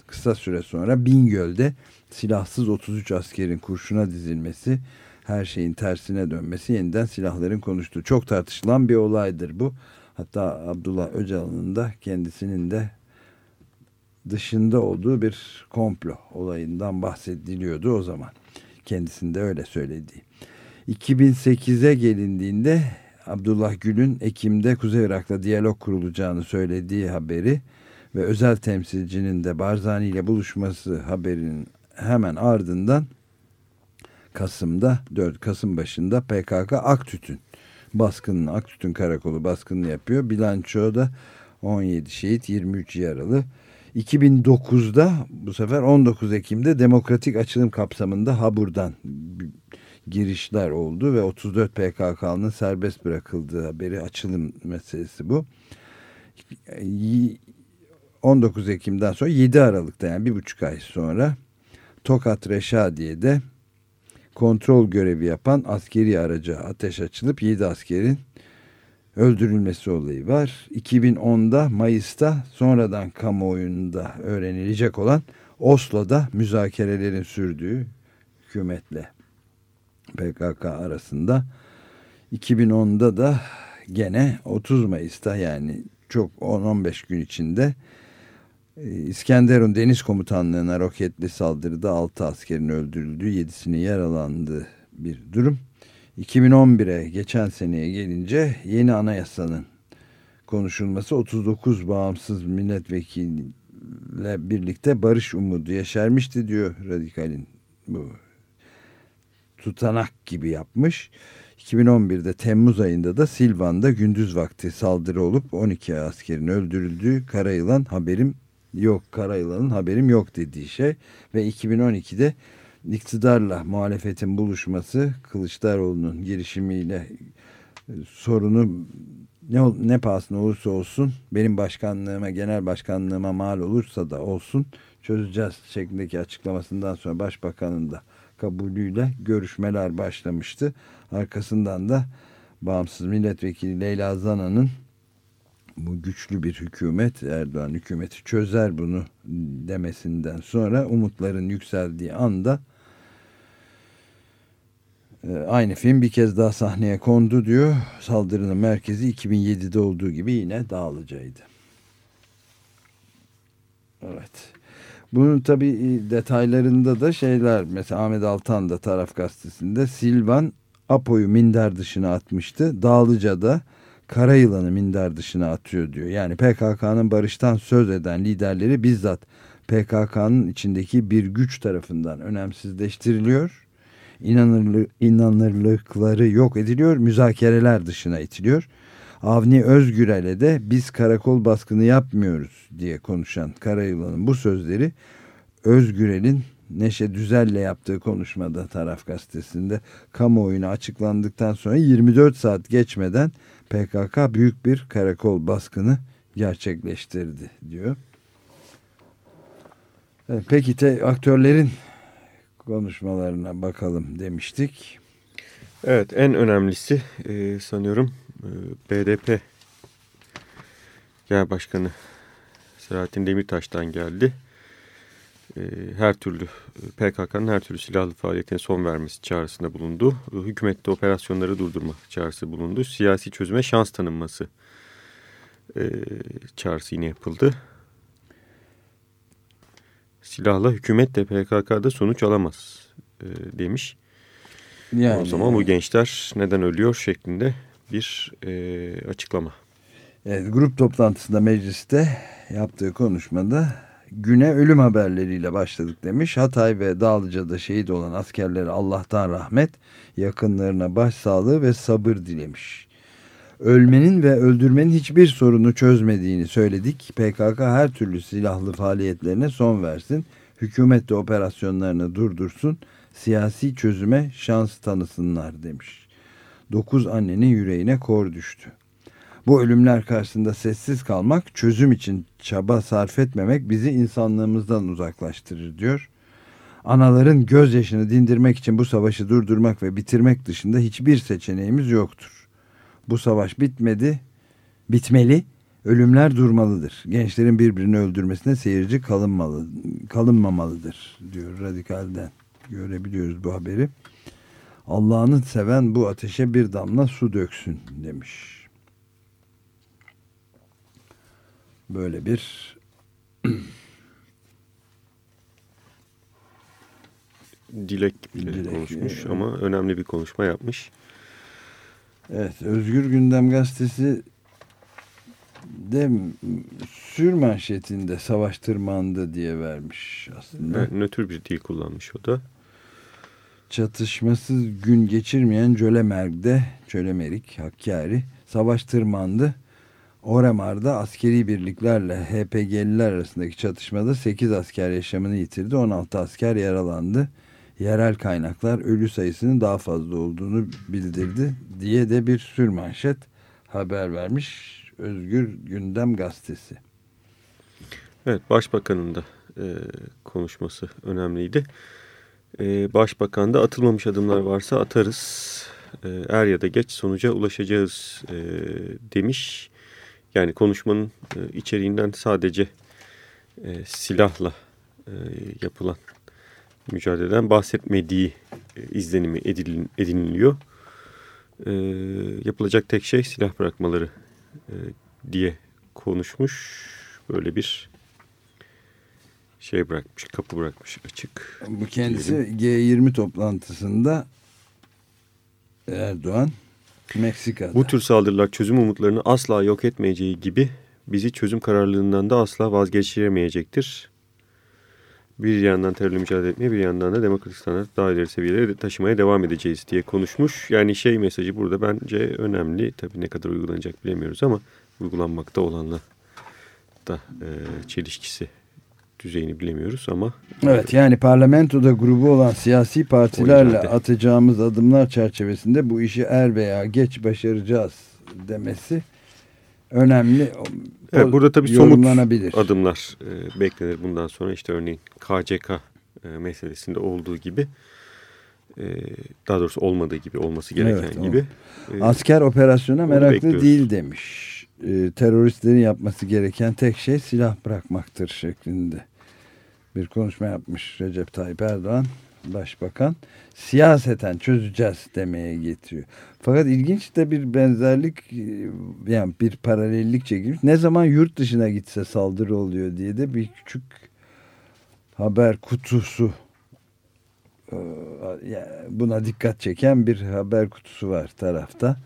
kısa süre sonra Bingöl'de silahsız 33 askerin kurşuna dizilmesi her şeyin tersine dönmesi yeniden silahların konuştuğu çok tartışılan bir olaydır bu. Hatta Abdullah Öcalan'ın da kendisinin de dışında olduğu bir komplo olayından bahsediliyordu o zaman. Kendisinde öyle söylediği. 2008'e gelindiğinde Abdullah Gül'ün Ekim'de Kuzey Irak'la diyalog kurulacağını söylediği haberi ve özel temsilcinin de Barzani ile buluşması haberinin hemen ardından Kasım'da 4 Kasım başında PKK Aktüt'ün baskının Aktüt'ün karakolu baskını yapıyor. Bilançoda 17 şehit 23 yaralı 2009'da bu sefer 19 Ekim'de demokratik açılım kapsamında Habur'dan girişler oldu ve 34 PKK'nın serbest bırakıldığı haberi açılım meselesi bu. 19 Ekim'den sonra 7 Aralık'ta yani bir buçuk ay sonra Tokat Reşadiye'de kontrol görevi yapan askeri araca ateş açılıp 7 askerin öldürülmesi olayı var. 2010'da Mayıs'ta sonradan kamuoyunda öğrenilecek olan Oslo'da müzakerelerin sürdüğü hükümetle PKK arasında 2010'da da gene 30 Mayıs'ta yani çok 10-15 gün içinde e, İskenderun Deniz Komutanlığı'na roketli saldırıda 6 askerin öldürüldüğü 7'sinin yaralandığı bir durum. 2011'e geçen seneye gelince yeni anayasanın konuşulması 39 bağımsız milletvekiliyle birlikte barış umudu yeşermişti diyor Radikal'in bu tutanak gibi yapmış. 2011'de Temmuz ayında da Silvan'da gündüz vakti saldırı olup 12 askerin öldürüldüğü Karayılan haberim yok Karayılan'ın haberim yok dediği şey ve 2012'de iktidarla muhalefetin buluşması Kılıçdaroğlu'nun girişimiyle e, sorunu ne, ne pahasına olursa olsun benim başkanlığıma genel başkanlığıma mal olursa da olsun çözeceğiz şeklindeki açıklamasından sonra başbakanın da kabulüyle görüşmeler başlamıştı. Arkasından da bağımsız milletvekili Leyla Zana'nın bu güçlü bir hükümet Erdoğan hükümeti çözer bunu demesinden sonra umutların yükseldiği anda aynı film bir kez daha sahneye kondu diyor. Saldırının merkezi 2007'de olduğu gibi yine Dağlıca'ydı. Evet. Bunun tabi detaylarında da şeyler mesela Ahmet Altan da Taraf Gazetesi'nde Silvan Apo'yu minder dışına atmıştı. Dağlıca'da Karayılan'ı minder dışına atıyor diyor. Yani PKK'nın barıştan söz eden liderleri bizzat PKK'nın içindeki bir güç tarafından önemsizleştiriliyor. İnanırlı, inanırlıkları yok ediliyor. Müzakereler dışına itiliyor. Avni Özgürel'e de biz karakol baskını yapmıyoruz diye konuşan Karayılan'ın bu sözleri Özgürel'in Neşe Düzel'le yaptığı konuşmada Taraf Gazetesi'nde kamuoyuna açıklandıktan sonra 24 saat geçmeden PKK büyük bir karakol baskını gerçekleştirdi diyor. Peki te, aktörlerin konuşmalarına bakalım demiştik. Evet en önemlisi e, sanıyorum e, BDP Genel Başkanı Selahattin Demirtaş'tan geldi. E, her türlü PKK'nın her türlü silahlı faaliyetine son vermesi çağrısında bulundu. E, hükümette operasyonları durdurma çağrısı bulundu. Siyasi çözüme şans tanınması e, çağrısı yine yapıldı. Silahla hükümet de PKK'da sonuç alamaz e, demiş. Yani, o zaman bu gençler neden ölüyor şeklinde bir e, açıklama. Evet, grup toplantısında mecliste yaptığı konuşmada güne ölüm haberleriyle başladık demiş. Hatay ve Dağlıca'da şehit olan askerlere Allah'tan rahmet, yakınlarına başsağlığı ve sabır dilemiş. Ölmenin ve öldürmenin hiçbir sorunu çözmediğini söyledik. PKK her türlü silahlı faaliyetlerine son versin. Hükümet de operasyonlarını durdursun. Siyasi çözüme şans tanısınlar demiş. Dokuz annenin yüreğine kor düştü. Bu ölümler karşısında sessiz kalmak, çözüm için çaba sarf etmemek bizi insanlığımızdan uzaklaştırır diyor. Anaların gözyaşını dindirmek için bu savaşı durdurmak ve bitirmek dışında hiçbir seçeneğimiz yoktur. Bu savaş bitmedi, bitmeli, ölümler durmalıdır. Gençlerin birbirini öldürmesine seyirci kalınmalı, kalınmamalıdır diyor radikalden. Görebiliyoruz bu haberi. Allah'ını seven bu ateşe bir damla su döksün demiş. Böyle bir dilek bile dilek, konuşmuş evet. ama önemli bir konuşma yapmış. Evet, Özgür Gündem Gazetesi de sür manşetinde savaş tırmandı diye vermiş aslında. Evet, nötr bir dil kullanmış o da. Çatışmasız gün geçirmeyen Cölemerg'de, Cölemerik, Hakkari savaş tırmandı. Oremar'da askeri birliklerle HPG'liler arasındaki çatışmada 8 asker yaşamını yitirdi, 16 asker yaralandı. Yerel kaynaklar ölü sayısının daha fazla olduğunu bildirdi diye de bir sür manşet haber vermiş Özgür Gündem Gazetesi. Evet Başbakanın da e, konuşması önemliydi. E, Başbakan da atılmamış adımlar varsa atarız. E, er ya da geç sonuca ulaşacağız e, demiş. Yani konuşmanın e, içeriğinden sadece e, silahla e, yapılan mücadeleden bahsetmediği e, izlenimi ediniliyor. E, yapılacak tek şey silah bırakmaları e, diye konuşmuş. Böyle bir şey bırakmış, kapı bırakmış açık. Bu kendisi diyelim. G20 toplantısında Erdoğan Meksika'da. Bu tür saldırılar çözüm umutlarını asla yok etmeyeceği gibi bizi çözüm kararlılığından da asla vazgeçiremeyecektir. Bir yandan terörle mücadele etmeye bir yandan da demokratik standart daha ileri seviyelere taşımaya devam edeceğiz diye konuşmuş. Yani şey mesajı burada bence önemli. Tabii ne kadar uygulanacak bilemiyoruz ama uygulanmakta olanla da e, çelişkisi düzeyini bilemiyoruz ama... Evet yani parlamentoda grubu olan siyasi partilerle atacağımız adımlar çerçevesinde bu işi er veya geç başaracağız demesi önemli. Evet, burada tabii somut adımlar e, beklenir bundan sonra işte örneğin KCK e, meselesinde olduğu gibi. e, daha doğrusu olmadığı gibi olması gereken Evet, o. gibi. E, Asker operasyona meraklı bekliyoruz. değil demiş. E, teröristlerin yapması gereken tek şey silah bırakmaktır şeklinde bir konuşma yapmış Recep Tayyip Erdoğan Başbakan. Siyaseten çözeceğiz demeye getiriyor. Fakat ilginç de bir benzerlik e, yani bir paralellik çekilmiş. Ne zaman yurt dışına gitse saldırı oluyor diye de bir küçük haber kutusu e, buna dikkat çeken bir haber kutusu var tarafta.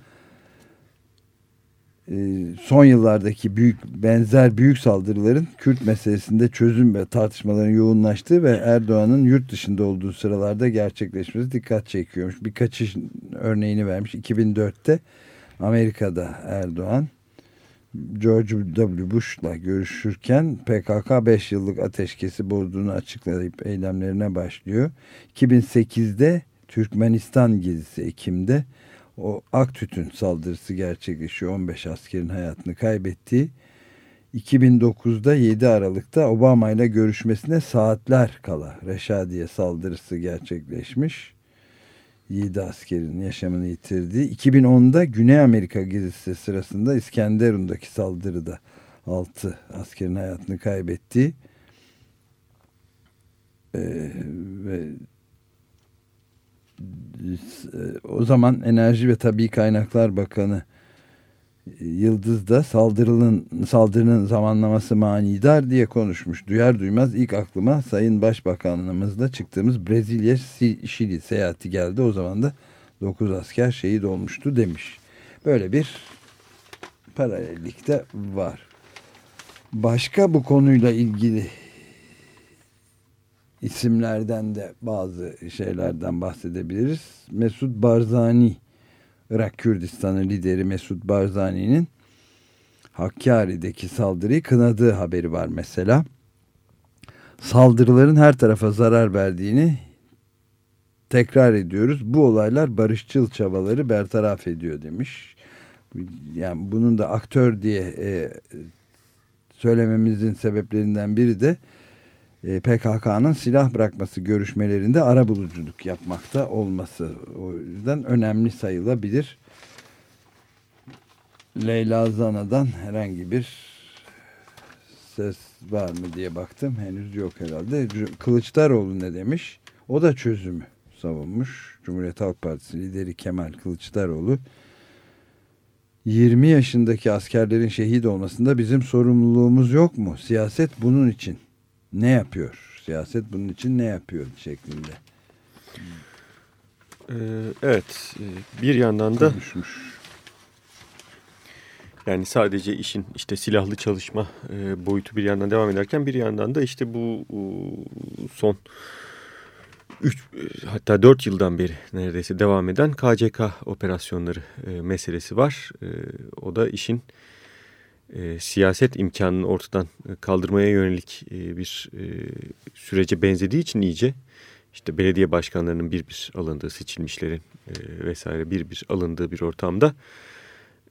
E, Son yıllardaki büyük benzer büyük saldırıların Kürt meselesinde çözüm ve tartışmaların yoğunlaştığı ve Erdoğan'ın yurt dışında olduğu sıralarda gerçekleşmesi dikkat çekiyormuş. Birkaç örneğini vermiş. 2004'te Amerika'da Erdoğan George W. Bush'la görüşürken PKK 5 yıllık ateşkesi bozduğunu açıklayıp eylemlerine başlıyor. 2008'de Türkmenistan gezisi Ekim'de o Aktütün saldırısı gerçekleşiyor. 15 askerin hayatını kaybettiği. 2009'da 7 Aralık'ta Obama ile görüşmesine saatler kala Reşadiye saldırısı gerçekleşmiş. 7 askerin yaşamını yitirdiği. 2010'da Güney Amerika gezisi sırasında İskenderun'daki saldırıda 6 askerin hayatını kaybettiği. Ee, ve o zaman Enerji ve Tabii Kaynaklar Bakanı e, Yıldız da saldırının, saldırının zamanlaması manidar diye konuşmuş. Duyar duymaz ilk aklıma Sayın Başbakanımızla çıktığımız Brezilya Şili seyahati geldi. O zaman da 9 asker şehit olmuştu demiş. Böyle bir paralellik de var. Başka bu konuyla ilgili isimlerden de bazı şeylerden bahsedebiliriz. Mesut Barzani, Irak Kürdistan'ı lideri Mesut Barzani'nin Hakkari'deki saldırıyı kınadığı haberi var mesela. Saldırıların her tarafa zarar verdiğini tekrar ediyoruz. Bu olaylar barışçıl çabaları bertaraf ediyor demiş. Yani bunun da aktör diye e, söylememizin sebeplerinden biri de PKK'nın silah bırakması görüşmelerinde arabuluculuk yapmakta olması. O yüzden önemli sayılabilir. Leyla Zana'dan herhangi bir ses var mı diye baktım. Henüz yok herhalde. Kılıçdaroğlu ne demiş? O da çözümü savunmuş. Cumhuriyet Halk Partisi lideri Kemal Kılıçdaroğlu 20 yaşındaki askerlerin şehit olmasında bizim sorumluluğumuz yok mu? Siyaset bunun için ne yapıyor? Siyaset bunun için ne yapıyor şeklinde. Ee, evet bir yandan da konuşmuş. Yani sadece işin işte silahlı çalışma e, boyutu bir yandan devam ederken bir yandan da işte bu e, son 3 hatta 4 yıldan beri neredeyse devam eden KCK operasyonları e, meselesi var. E, o da işin e, siyaset imkanını ortadan kaldırmaya yönelik e, bir e, sürece benzediği için iyice işte belediye başkanlarının bir bir alındığı seçilmişlerin e, vesaire bir bir alındığı bir ortamda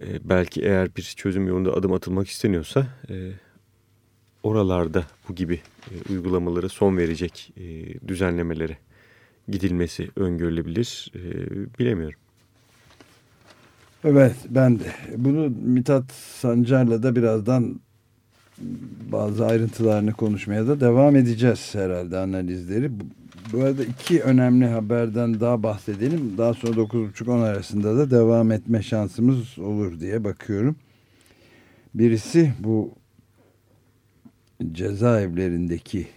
e, belki eğer bir çözüm yolunda adım atılmak isteniyorsa e, oralarda bu gibi e, uygulamalara son verecek e, düzenlemelere gidilmesi öngörülebilir e, bilemiyorum. Evet ben de bunu Mithat Sancar'la da birazdan bazı ayrıntılarını konuşmaya da devam edeceğiz herhalde analizleri. Bu arada iki önemli haberden daha bahsedelim. Daha sonra 9.30-10 arasında da devam etme şansımız olur diye bakıyorum. Birisi bu cezaevlerindeki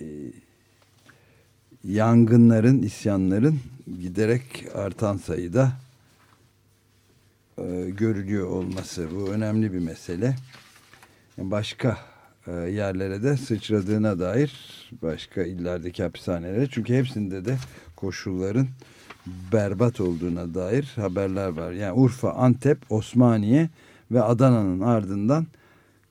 e, yangınların, isyanların giderek artan sayıda e, görülüyor olması. Bu önemli bir mesele. Başka e, yerlere de sıçradığına dair başka illerdeki hapishanelere çünkü hepsinde de koşulların berbat olduğuna dair haberler var. Yani Urfa, Antep, Osmaniye ve Adana'nın ardından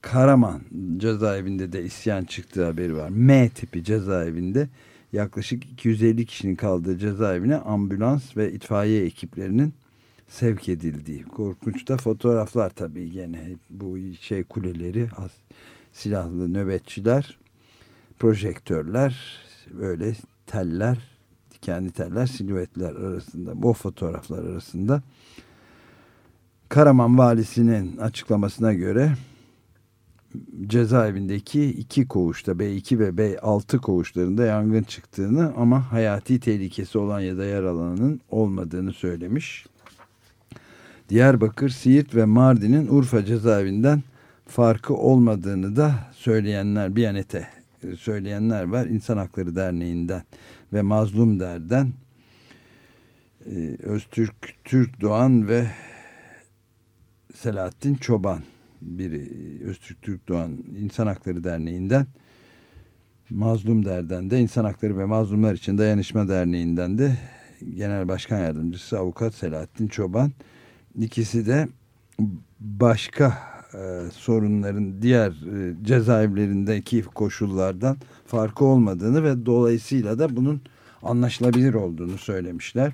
Karaman cezaevinde de isyan çıktığı haberi var. M tipi cezaevinde yaklaşık 250 kişinin kaldığı cezaevine ambulans ve itfaiye ekiplerinin sevk edildiği. Korkunç da fotoğraflar tabii gene bu şey kuleleri silahlı nöbetçiler projektörler böyle teller dikenli teller silüetler arasında bu fotoğraflar arasında Karaman valisinin açıklamasına göre cezaevindeki iki koğuşta B2 ve B6 koğuşlarında yangın çıktığını ama hayati tehlikesi olan ya da yaralananın olmadığını söylemiş. Diyarbakır, Siirt ve Mardin'in Urfa cezaevinden farkı olmadığını da söyleyenler, Biyanet'e söyleyenler var. İnsan Hakları Derneği'nden ve Mazlum Der'den e, Öztürk Türk Doğan ve Selahattin Çoban biri Öztürk Türk Doğan İnsan Hakları Derneği'nden Mazlum Der'den de İnsan Hakları ve Mazlumlar için Dayanışma Derneği'nden de Genel Başkan Yardımcısı Avukat Selahattin Çoban ikisi de başka e, sorunların diğer e, cezaevlerindeki koşullardan farkı olmadığını ve dolayısıyla da bunun anlaşılabilir olduğunu söylemişler.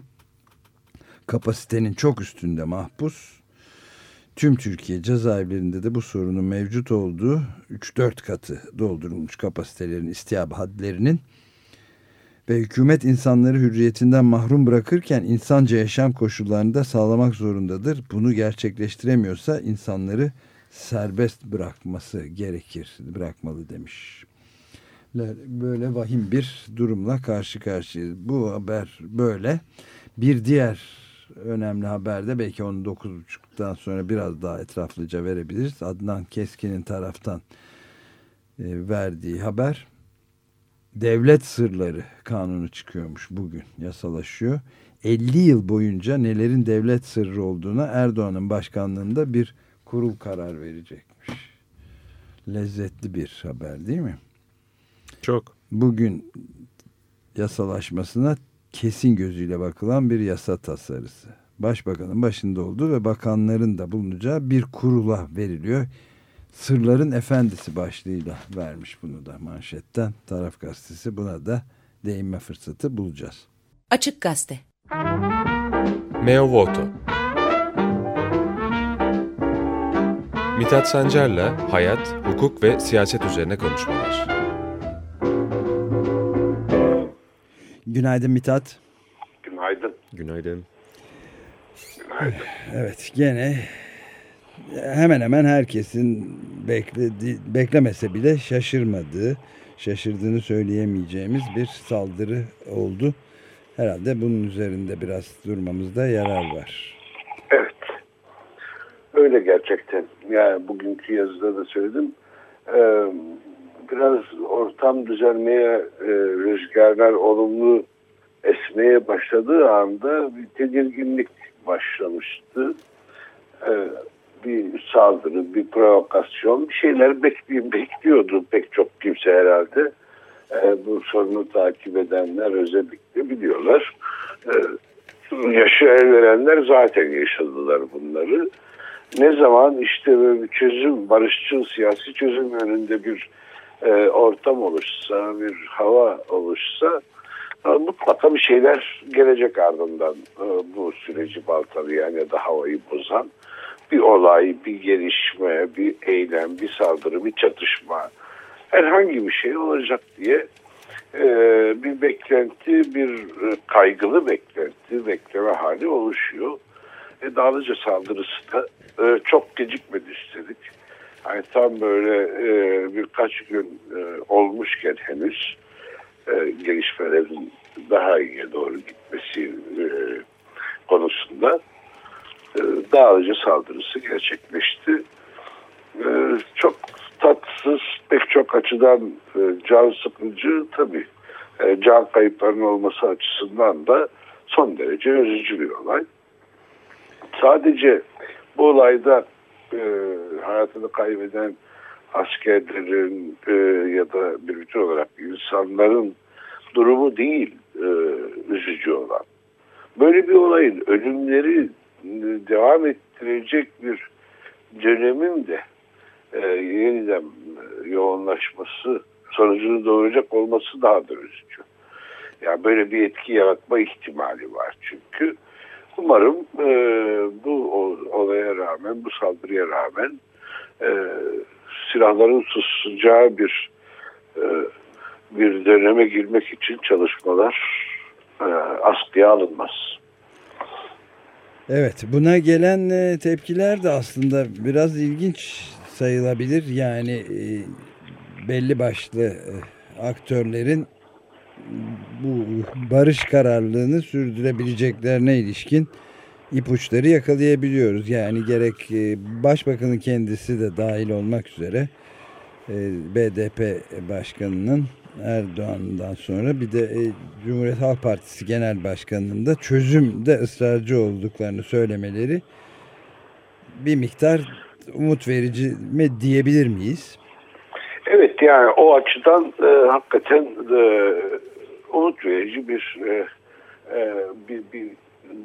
Kapasitenin çok üstünde mahpus tüm Türkiye cezaevlerinde de bu sorunun mevcut olduğu 3-4 katı doldurulmuş kapasitelerin istiyab hadlerinin ve hükümet insanları hürriyetinden mahrum bırakırken insanca yaşam koşullarını da sağlamak zorundadır. Bunu gerçekleştiremiyorsa insanları serbest bırakması gerekir, bırakmalı demiş. Böyle vahim bir durumla karşı karşıyayız. Bu haber böyle. Bir diğer önemli haberde belki onu 9.30'dan sonra biraz daha etraflıca verebiliriz. Adnan Keskin'in taraftan e, verdiği haber devlet sırları kanunu çıkıyormuş bugün yasalaşıyor. 50 yıl boyunca nelerin devlet sırrı olduğuna Erdoğan'ın başkanlığında bir kurul karar verecekmiş. Lezzetli bir haber değil mi? Çok. Bugün yasalaşmasına kesin gözüyle bakılan bir yasa tasarısı. Başbakanın başında olduğu ve bakanların da bulunacağı bir kurula veriliyor. Sırların Efendisi başlığıyla vermiş bunu da manşetten. Taraf gazetesi buna da değinme fırsatı bulacağız. Açık Gazete Meo Voto Mithat Sancar'la hayat, hukuk ve siyaset üzerine konuşmalar. Günaydın Mithat. Günaydın. Günaydın. Günaydın. Evet gene hemen hemen herkesin bekledi, beklemese bile şaşırmadığı, şaşırdığını söyleyemeyeceğimiz bir saldırı oldu. Herhalde bunun üzerinde biraz durmamızda yarar var. Evet. Öyle gerçekten. Yani bugünkü yazıda da söyledim. Ee, biraz ortam düzelmeye, e, rüzgarlar olumlu esmeye başladığı anda bir tedirginlik başlamıştı. Ee, bir saldırı, bir provokasyon, bir şeyler bekliyor, bekliyordu pek çok kimse herhalde. Ee, bu sorunu takip edenler özellikle biliyorlar. Ee, yaşı el verenler zaten yaşadılar bunları. Ne zaman işte böyle bir çözüm, barışçıl siyasi çözüm önünde bir e, ortam oluşsa, bir hava oluşsa e, mutlaka bir şeyler gelecek ardından e, bu süreci baltalayan ya da havayı bozan bir olay, bir gelişme, bir eylem, bir saldırı, bir çatışma herhangi bir şey olacak diye e, bir beklenti, bir e, kaygılı beklenti, bekleme hali oluşuyor. E, Dağlıca saldırısı da e, çok gecikmedi üstelik. Yani tam böyle e, birkaç gün e, olmuşken henüz e, gelişmelerin daha iyiye doğru gitmesi e, konusunda e, Dağlıca saldırısı gerçekleşti. E, çok tatsız, pek çok açıdan e, can sıkıcı tabii. Can kayıplarının olması açısından da son derece üzücü bir olay. Sadece bu olayda hayatını kaybeden askerlerin ya da bir bütün olarak insanların durumu değil üzücü olan. Böyle bir olayın ölümleri devam ettirecek bir dönemin de e, yeniden yoğunlaşması sonucunu doğuracak olması daha da üzücü. Yani böyle bir etki yaratma ihtimali var çünkü. Umarım e, bu olaya rağmen, bu saldırıya rağmen e, silahların susacağı bir e, bir döneme girmek için çalışmalar e, askıya alınmaz. Evet buna gelen e, tepkiler de aslında biraz ilginç sayılabilir. Yani e, belli başlı e, aktörlerin bu barış kararlılığını sürdürebileceklerine ilişkin ipuçları yakalayabiliyoruz. Yani gerek başbakanın kendisi de dahil olmak üzere BDP başkanının Erdoğan'dan sonra bir de e, Cumhuriyet Halk Partisi Genel Başkanı'nın da çözümde ısrarcı olduklarını söylemeleri bir miktar umut verici mi diyebilir miyiz? Evet yani o açıdan e, hakikaten e, umut verici bir, e, e, bir bir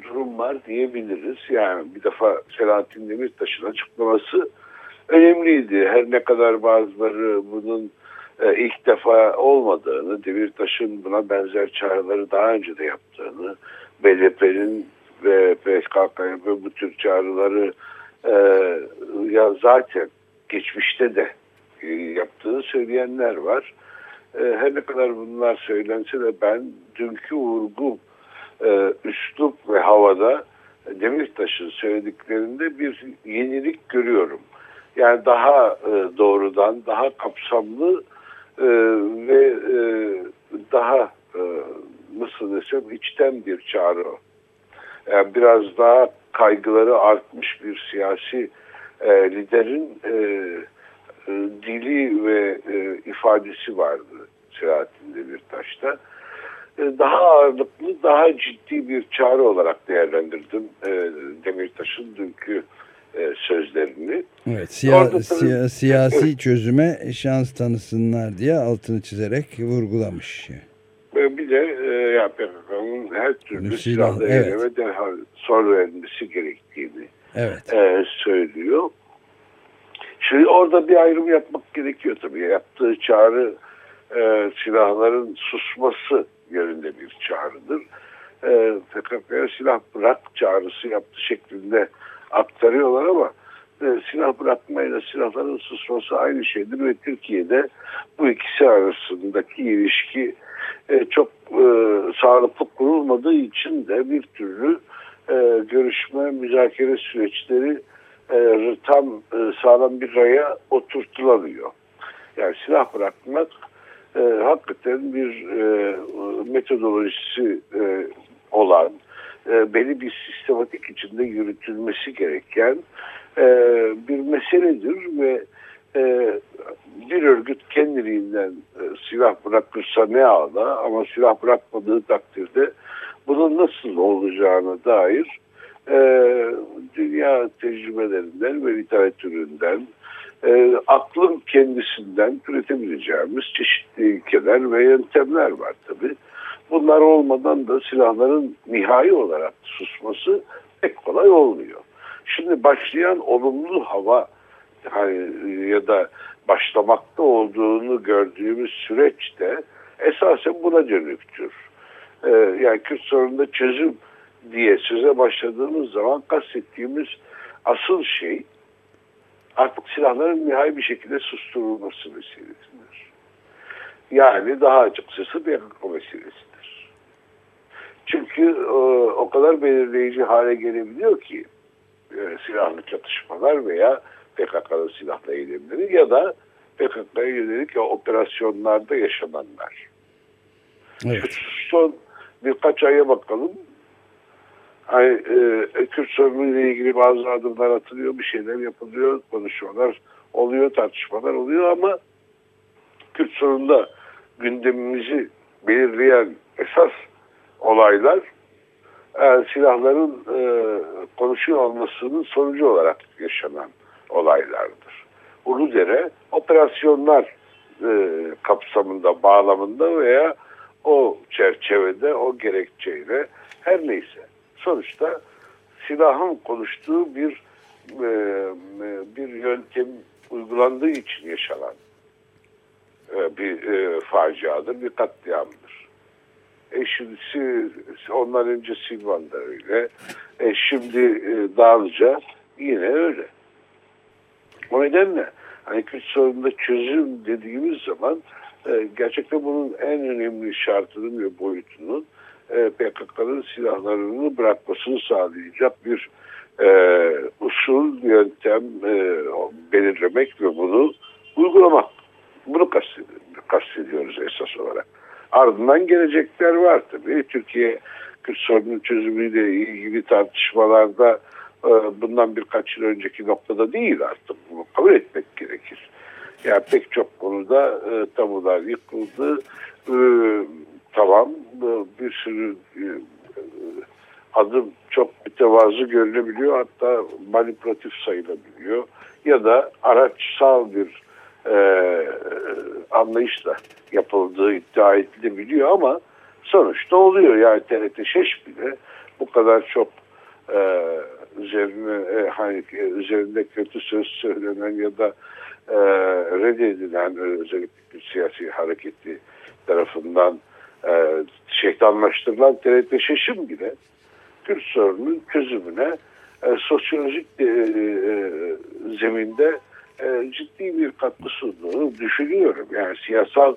durum var diyebiliriz. Yani bir defa Selahattin Demirtaş'ın açıklaması önemliydi. Her ne kadar bazıları bunun e, ilk defa olmadığını, Demirtaş'ın buna benzer çağrıları daha önce de yaptığını, BDP'nin ve PKK'ya bu tür çağrıları e, ya zaten geçmişte de e, yaptığı söyleyenler var. E, her ne kadar bunlar söylense de ben dünkü vurgu e, üslup ve havada Demirtaş'ın söylediklerinde bir yenilik görüyorum. Yani daha doğrudan, daha kapsamlı e, ve e, daha e, nasıl desem içten bir çağrı. Yani biraz daha kaygıları artmış bir siyasi e, liderin e, e, dili ve e, ifadesi vardı Selahattin Demirtaş'ta. E, daha ağırlıklı, daha ciddi bir çağrı olarak değerlendirdim e, Demirtaş'ın dünkü e, sözlerini. Evet, siya, siya, siyasi çözüme şans tanısınlar diye altını çizerek vurgulamış. Bir de e, ya PKK'nın her türlü silah, silahlı evet. eyleme derhal son verilmesi gerektiğini evet. e, söylüyor. Şimdi orada bir ayrım yapmak gerekiyor tabii. Yaptığı çağrı e, silahların susması yönünde bir çağrıdır. E, PKK'ya silah bırak çağrısı yaptı şeklinde aktarıyorlar ama e, silah bırakmayla silahların susması aynı şeydir ve Türkiye'de bu ikisi arasındaki ilişki e, çok e, sağlıklı kurulmadığı için de bir türlü e, görüşme, müzakere süreçleri e, tam e, sağlam bir raya oturtulamıyor. Yani silah bırakmak e, hakikaten bir e, metodolojisi e, olan, e, belli bir sistematik içinde yürütülmesi gereken e, bir meseledir ve e, bir örgüt kendiliğinden e, silah bırakırsa ne ağla ama silah bırakmadığı takdirde bunun nasıl olacağına dair dünya tecrübelerinden ve literatüründen e, aklın kendisinden üretebileceğimiz çeşitli ülkeler ve yöntemler var tabi. Bunlar olmadan da silahların nihai olarak susması pek kolay olmuyor. Şimdi başlayan olumlu hava hani ya da başlamakta olduğunu gördüğümüz süreçte esasen buna dönüktür. Ee, yani Kürt sorununda çözüm diye söze başladığımız zaman kastettiğimiz asıl şey artık silahların nihai bir şekilde susturulması meselesidir. Yani daha açıkçası bir PKK meselesidir. Çünkü e, o kadar belirleyici hale gelebiliyor ki e, silahlı çatışmalar veya PKK'nın silahlı eylemleri ya da PKK'ya yönelik operasyonlarda yaşananlar. Evet. Son birkaç aya bakalım. Hani, e, Kürt sorunuyla ilgili bazı adımlar atılıyor, bir şeyler yapılıyor, konuşmalar oluyor, tartışmalar oluyor ama Kürt sorununda gündemimizi belirleyen esas olaylar e, silahların e, konuşuyor olmasının sonucu olarak yaşanan olaylardır. Uludere operasyonlar e, kapsamında, bağlamında veya o çerçevede, o gerekçeyle her neyse. Sonuçta silahın konuştuğu bir e, bir yöntem uygulandığı için yaşanan e, bir e, faciadır, bir katliamdır. E şimdi ondan önce Silvan'da öyle. E şimdi e, Dağlıca yine öyle. O nedenle hani Kürt sorununda çözüm dediğimiz zaman e, gerçekten bunun en önemli şartının ve boyutunun e, PKK'nın silahlarını bırakmasını sağlayacak bir e, usul, yöntem e, belirlemek ve bunu uygulamak. Bunu kastediyoruz esas olarak. Ardından gelecekler var tabii. Türkiye Kürt sorunun çözümüyle ilgili tartışmalarda e, bundan birkaç yıl önceki noktada değil artık. Bunu kabul etmek gerekir. Yani pek çok konuda e, tabular yıkıldı. E, tamam bir sürü e, adım çok mütevazı görülebiliyor hatta manipülatif sayılabiliyor ya da araçsal bir e, anlayışla yapıldığı iddia edilebiliyor ama sonuçta oluyor. Yani TRT Şeş bile bu kadar çok e, üzerine e, hani e, üzerinde kötü söz söylenen ya da e, reddedilen özellikle bir siyasi hareketi tarafından e, şeytanlaştırılan TRT Şeşim bile Kürt sorunun çözümüne e, sosyolojik e, e, zeminde e, ciddi bir katkı sunduğunu düşünüyorum. Yani siyasal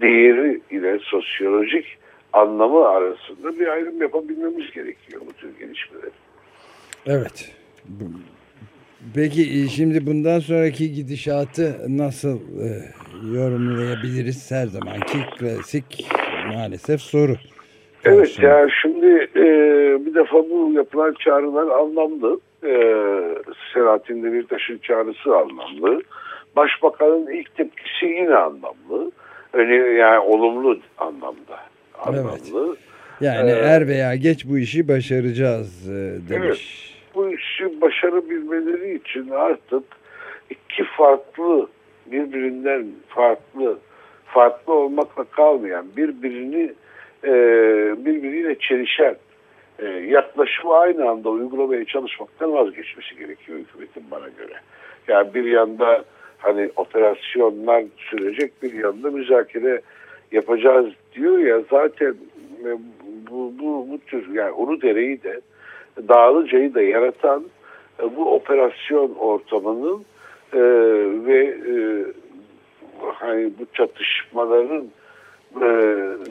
değeri ile sosyolojik anlamı arasında bir ayrım yapabilmemiz gerekiyor bu tür gelişmeler. Evet. Peki e, şimdi bundan sonraki gidişatı nasıl e, yorumlayabiliriz? Her zamanki klasik maalesef soru. Evet yani şimdi e, bir defa bu yapılan çağrılar anlamlı. E, Selahattin Demirtaş'ın çağrısı anlamlı. Başbakanın ilk tepkisi yine anlamlı. Öyle yani olumlu anlamda. Anlamlı. Evet. Yani ee, er veya geç bu işi başaracağız e, demiş. Evet, bu işi başarabilmeleri için artık iki farklı birbirinden farklı farklı olmakla kalmayan birbirini e, birbiriyle çelişen e, yaklaşımı aynı anda uygulamaya çalışmaktan vazgeçmesi gerekiyor hükümetin bana göre. Yani bir yanda hani operasyonlar sürecek bir yanda müzakere yapacağız diyor ya zaten e, bu, bu, bu tür yani Uludere'yi de Dağlıca'yı da yaratan e, bu operasyon ortamının e, ve e, hani bu çatışmaların e,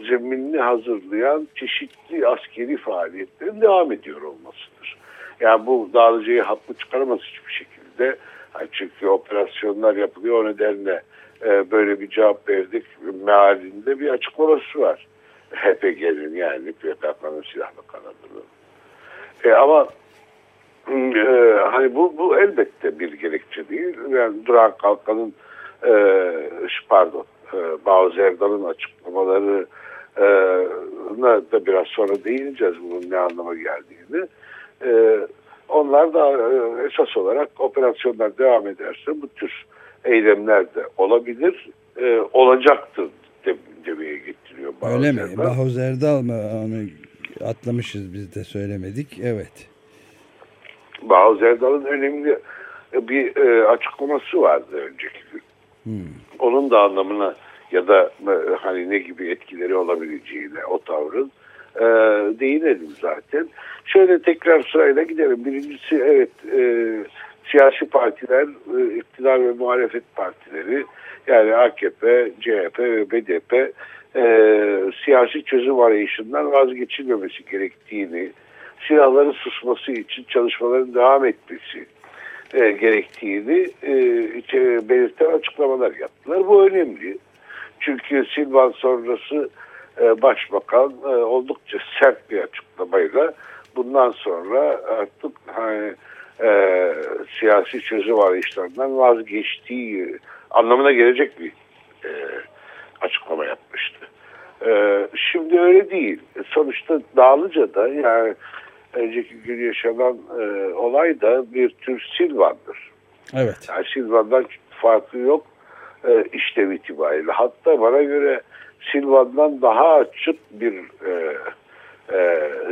zeminini hazırlayan çeşitli askeri faaliyetlerin devam ediyor olmasıdır. Yani bu dağılıcıyı haklı çıkaramaz hiçbir şekilde. Yani çünkü operasyonlar yapılıyor o nedenle e, böyle bir cevap verdik mealinde bir açıklaması var. HPG'nin yani PKK'nın silahlı kanadının. E, ama e, hani bu, bu elbette bir gerekçe değil. Yani Duran Kalkan'ın e, pardon e, Bağız Erdal'ın açıklamaları e, da biraz sonra değineceğiz bunun ne anlama geldiğini. E, onlar da e, esas olarak operasyonlar devam ederse bu tür eylemler de olabilir, e, olacaktır de, demeye getiriyor. Bağız Öyle mi? Bağız Erdal mı? Onu atlamışız biz de söylemedik. Evet. Bağız Erdal'ın önemli bir e, açıklaması vardı önceki gün. Hmm. Onun da anlamına ya da e, hani ne gibi etkileri olabileceğine o tavrın e, değinelim zaten. Şöyle tekrar sırayla gidelim. Birincisi evet e, siyasi partiler, e, iktidar ve muhalefet partileri yani AKP, CHP ve BDP e, siyasi çözüm arayışından vazgeçilmemesi gerektiğini, silahların susması için çalışmaların devam etmesi e, gerektiğini e, belirten açıklamalar yaptılar. Bu önemli. Çünkü Silvan sonrası e, başbakan e, oldukça sert bir açıklamayla bundan sonra artık hani, e, siyasi çözüm arayışlarından vazgeçtiği anlamına gelecek bir e, açıklama yapmıştı. E, şimdi öyle değil. Sonuçta Dağlıca'da yani önceki gün yaşanan e, olay da bir tür Silvan'dır. Evet. Yani Silvan'dan farkı yok e, işlev itibariyle. Hatta bana göre Silvan'dan daha açık bir e, e,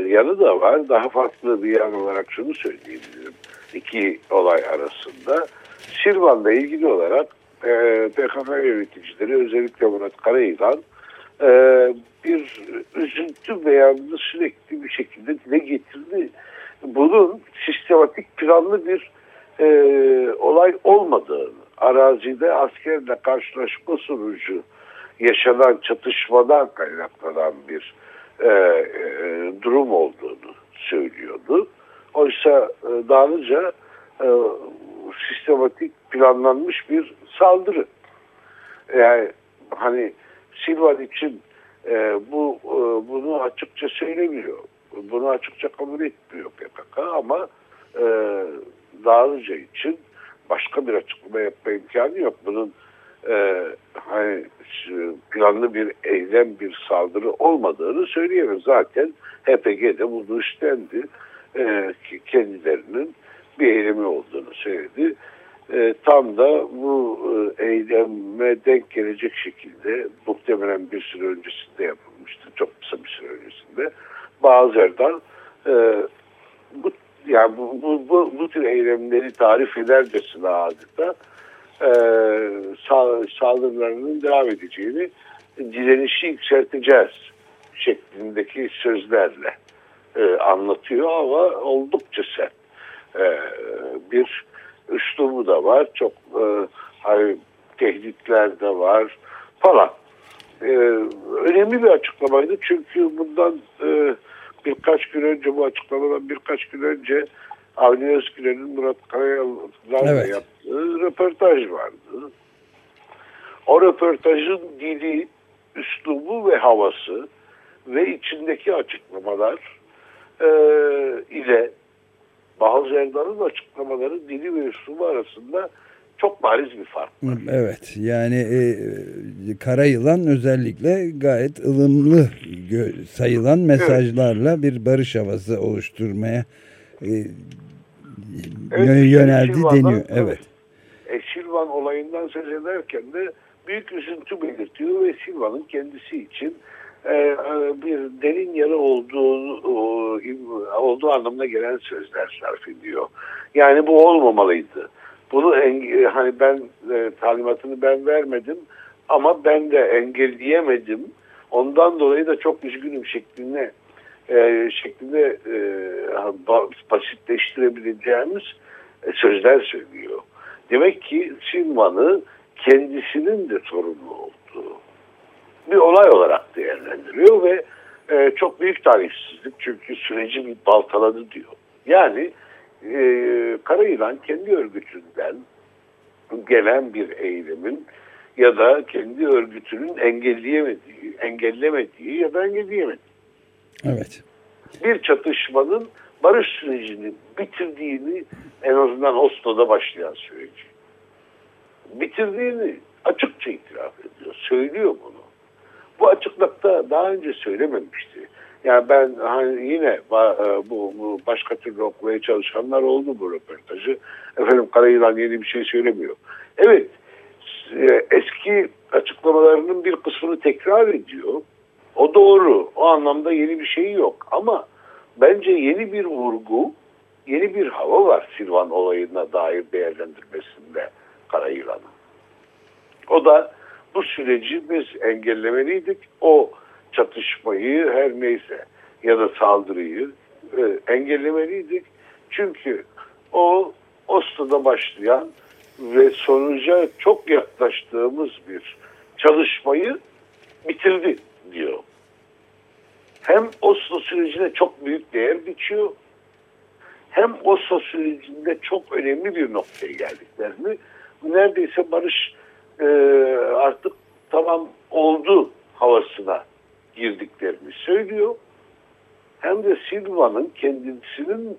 yanı da var. Daha farklı bir yan olarak şunu söyleyebilirim. İki olay arasında. Silvan'la ilgili olarak e, PKK yöneticileri özellikle Murat Karayılan e, bir üzüntü beyanını sürekli bir şekilde dile getirdi. Bunun sistematik planlı bir e, olay olmadığını, arazide askerle karşılaşma sonucu yaşanan çatışmadan kaynaklanan bir e, e, durum olduğunu söylüyordu. Oysa e, önce e, sistematik planlanmış bir saldırı. Yani hani Silvan için e, bu e, bunu açıkça söylemiyor. Bunu açıkça kabul etmiyor PKK ama e, Dağlıca için başka bir açıklama yapma imkanı yok. Bunun e, hani planlı bir eylem, bir saldırı olmadığını söyleyemez. Zaten HPG'de bunu üstlendi. E, kendilerinin bir eylemi olduğunu söyledi. E, tam da bu e, eyleme denk gelecek şekilde muhtemelen bir süre öncesinde yapılmıştı. Çok kısa bir süre öncesinde. Bazılardan e, bu yani bu, bu, bu, bu tür eylemleri tarif edercesine adeta e, saldırılarının devam edeceğini direnişi yükselteceğiz şeklindeki sözlerle e, anlatıyor ama oldukça sert. E, bir üslubu da var. Çok e, hani, tehditler de var falan. E, önemli bir açıklamaydı çünkü bundan e, birkaç gün önce bu açıklamadan birkaç gün önce Avni Özgür'ün Murat Karayal'la evet. yaptığı röportaj vardı. O röportajın dili, üslubu ve havası ve içindeki açıklamalar e, ile Bahaz Erdoğan'ın açıklamaları dili ve üslubu arasında çok bariz bir fark var. Evet yani e, kara yılan özellikle gayet ılımlı sayılan mesajlarla evet. bir barış havası oluşturmaya e, evet, yöneldi deniyor. Evet. E, Silvan olayından söz ederken de büyük üzüntü belirtiyor ve Silvan'ın kendisi için e, e, bir derin yara olduğu olduğu anlamına gelen sözler sarf ediyor. Yani bu olmamalıydı. Bunu hani ben e, talimatını ben vermedim ama ben de engelleyemedim. Ondan dolayı da çok üzgünüm şeklinde e, şeklinde e, basitleştirebileceğimiz e, sözler söylüyor. Demek ki Silvan'ı kendisinin de sorumlu olduğu bir olay olarak değerlendiriyor ve e, çok büyük talihsizlik çünkü süreci bir baltaladı diyor. Yani e, Kara Yılan kendi örgütünden gelen bir eylemin ya da kendi örgütünün engelleyemediği, engellemediği ya da engelleyemediği. Evet. Bir çatışmanın barış sürecini bitirdiğini en azından Oslo'da başlayan süreci bitirdiğini açıkça itiraf ediyor. Söylüyor bunu. Bu açıklıkta daha önce söylememişti. Yani ben hani yine e, bu, başka türlü okumaya çalışanlar oldu bu röportajı. Efendim Karayılan yeni bir şey söylemiyor. Evet e, eski açıklamalarının bir kısmını tekrar ediyor. O doğru. O anlamda yeni bir şey yok. Ama bence yeni bir vurgu, yeni bir hava var Silvan olayına dair değerlendirmesinde Karayılan'ın. O da bu süreci biz engellemeliydik. O çatışmayı her neyse ya da saldırıyı e, engellemeliydik. Çünkü o Oslo'da başlayan ve sonuca çok yaklaştığımız bir çalışmayı bitirdi diyor. Hem Oslo sürecine çok büyük değer biçiyor hem Oslo sürecinde çok önemli bir noktaya geldiklerini neredeyse barış e, artık tamam oldu havasına girdiklerini söylüyor. Hem de Silva'nın kendisinin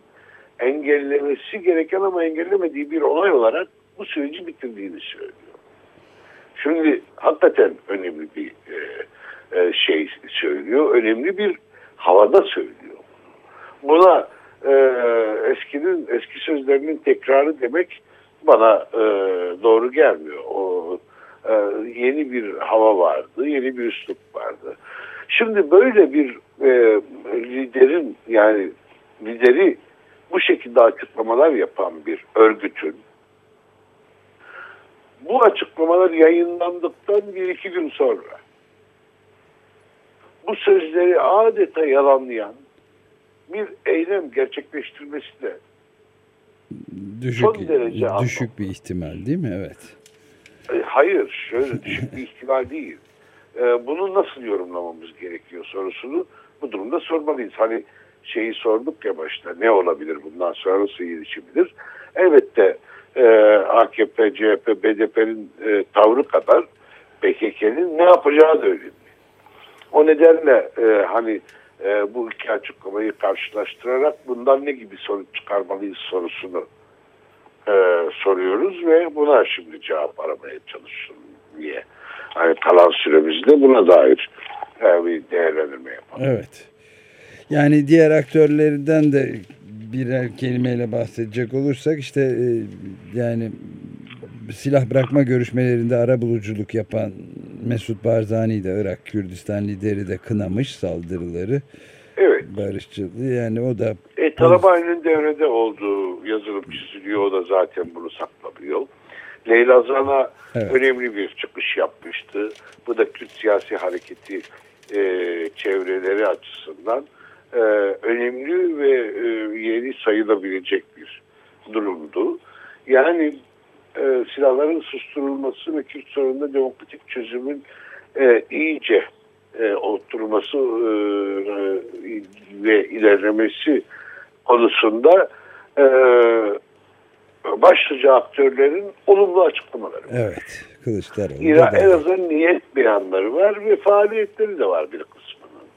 engellemesi gereken ama engellemediği bir olay olarak bu süreci bitirdiğini söylüyor. Şimdi hakikaten önemli bir e, e, şey söylüyor. Önemli bir havada söylüyor. Buna e, eskinin eski sözlerinin tekrarı demek bana doğru gelmiyor. O yeni bir hava vardı, yeni bir üslup vardı. Şimdi böyle bir e, liderin yani lideri bu şekilde açıklamalar yapan bir örgütün bu açıklamalar yayınlandıktan bir iki gün sonra bu sözleri adeta yalanlayan bir eylem gerçekleştirmesi de düşük, son derece düşük anlamlı. bir ihtimal değil mi? Evet. E, hayır, şöyle düşük bir ihtimal değil. E, bunu nasıl yorumlamamız gerekiyor sorusunu bu durumda sormalıyız. Hani şeyi sorduk ya başta ne olabilir bundan sonra nasıl gelişebilir? Elbette e, AKP, CHP, BDP'nin e, tavrı kadar PKK'nin ne yapacağı da önemli. O nedenle e, hani e, bu iki açıklamayı karşılaştırarak bundan ne gibi sonuç çıkarmalıyız sorusunu e, soruyoruz ve buna şimdi cevap aramaya çalışalım diye. Hani kalan süremizde buna dair e, bir değerlendirme yapalım. Evet. Yani diğer aktörlerden de birer kelimeyle bahsedecek olursak işte e, yani silah bırakma görüşmelerinde ara buluculuk yapan Mesut Barzani de Irak Kürdistan lideri de kınamış saldırıları. Evet. Barışçılığı yani o da E, Taliban'ın devrede olduğu yazılıp çiziliyor. O da zaten bunu saklamıyor. Leyla Zana Evet. önemli bir çıkış yapmıştı. Bu da Kürt siyasi hareketi e, çevreleri açısından e, önemli ve e, yeni sayılabilecek bir durumdu. Yani e, silahların susturulması ve Kürt sorununda demokratik çözümün e, iyice e, oturması e, ve ilerlemesi konusunda e, başlıca aktörlerin olumlu açıklamaları. var. evet Kılıçdaroğlu da İran, en azından niyet beyanları var ve faaliyetleri de var bir kısmının.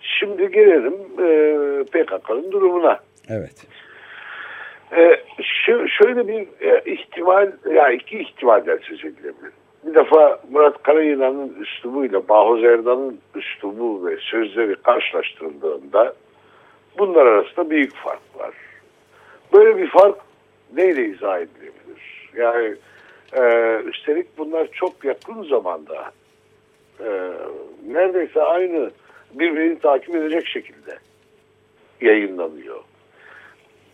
Şimdi gelelim e, PKK'nın durumuna. Evet. E, şu, şöyle bir e, ihtimal, ya iki ihtimalden söz edilebilir. Bir defa Murat Karayılan'ın üslubuyla Bahoz Erdal'ın üslubu ve sözleri karşılaştırıldığında bunlar arasında büyük fark var. Böyle bir fark neyle izah edilebilir? Yani e, üstelik bunlar çok yakın zamanda e, neredeyse aynı birbirini takip edecek şekilde yayınlanıyor.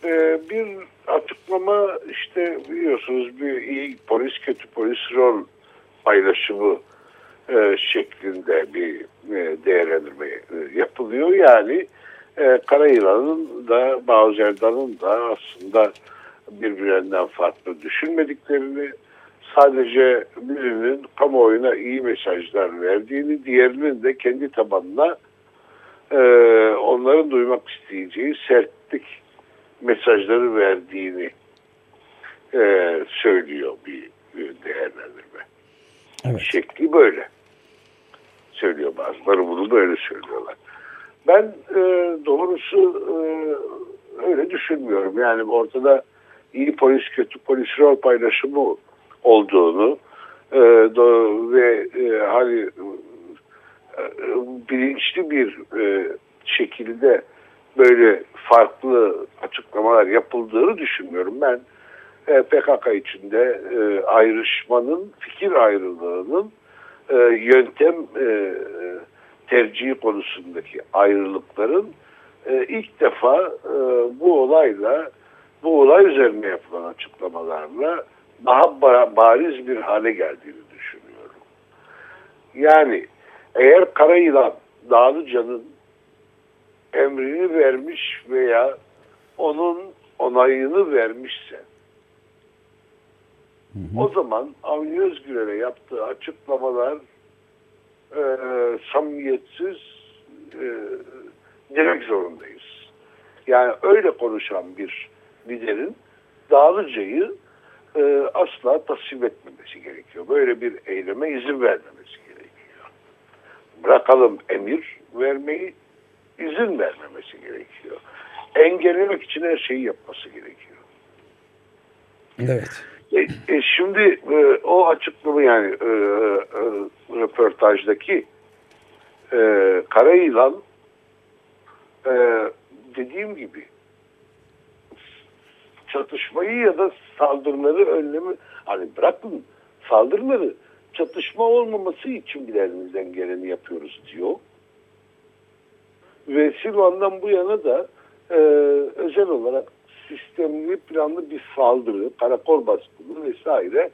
Ee, bir açıklama işte biliyorsunuz bir iyi polis kötü polis rol paylaşımı e, şeklinde bir e, değerlendirme e, yapılıyor. Yani e, Karayılan'ın da Bağızerdan'ın da aslında birbirinden farklı düşünmediklerini sadece birinin kamuoyuna iyi mesajlar verdiğini diğerinin de kendi tabanına e, onların duymak isteyeceği sertlik mesajları verdiğini e, söylüyor bir, bir değerlendirme. Evet. Şekli böyle. Söylüyor bazıları bunu böyle söylüyorlar. Ben e, doğrusu e, öyle düşünmüyorum. Yani ortada iyi polis kötü polis rol paylaşımı olduğunu e, do, ve e, hani e, bilinçli bir e, şekilde böyle farklı açıklamalar yapıldığını düşünmüyorum. Ben e, PKK içinde e, ayrışmanın, fikir ayrılığının e, yöntem e, tercihi konusundaki ayrılıkların e, ilk defa e, bu olayla bu olay üzerine yapılan açıklamalarla daha ba- bariz bir hale geldiğini düşünüyorum. Yani eğer Karayılan Dağlıca'nın emrini vermiş veya onun onayını vermişse o zaman Avni Özgür'e yaptığı açıklamalar e, samimiyetsiz e, demek zorundayız. Yani öyle konuşan bir liderin Dağlıca'yı e, asla tasvip etmemesi gerekiyor. Böyle bir eyleme izin vermemesi gerekiyor. Bırakalım emir vermeyi, izin vermemesi gerekiyor. Engellemek için her şeyi yapması gerekiyor. Evet. E, e, şimdi e, o açıklama yani e, e, röportajdaki e, Karayılan e, dediğim gibi çatışmayı ya da saldırıları önlemi hani bırakın saldırıları çatışma olmaması için bile elimizden geleni yapıyoruz diyor. Ve Silvan'dan bu yana da e, özel olarak sistemli planlı bir saldırı, karakol baskını vesaire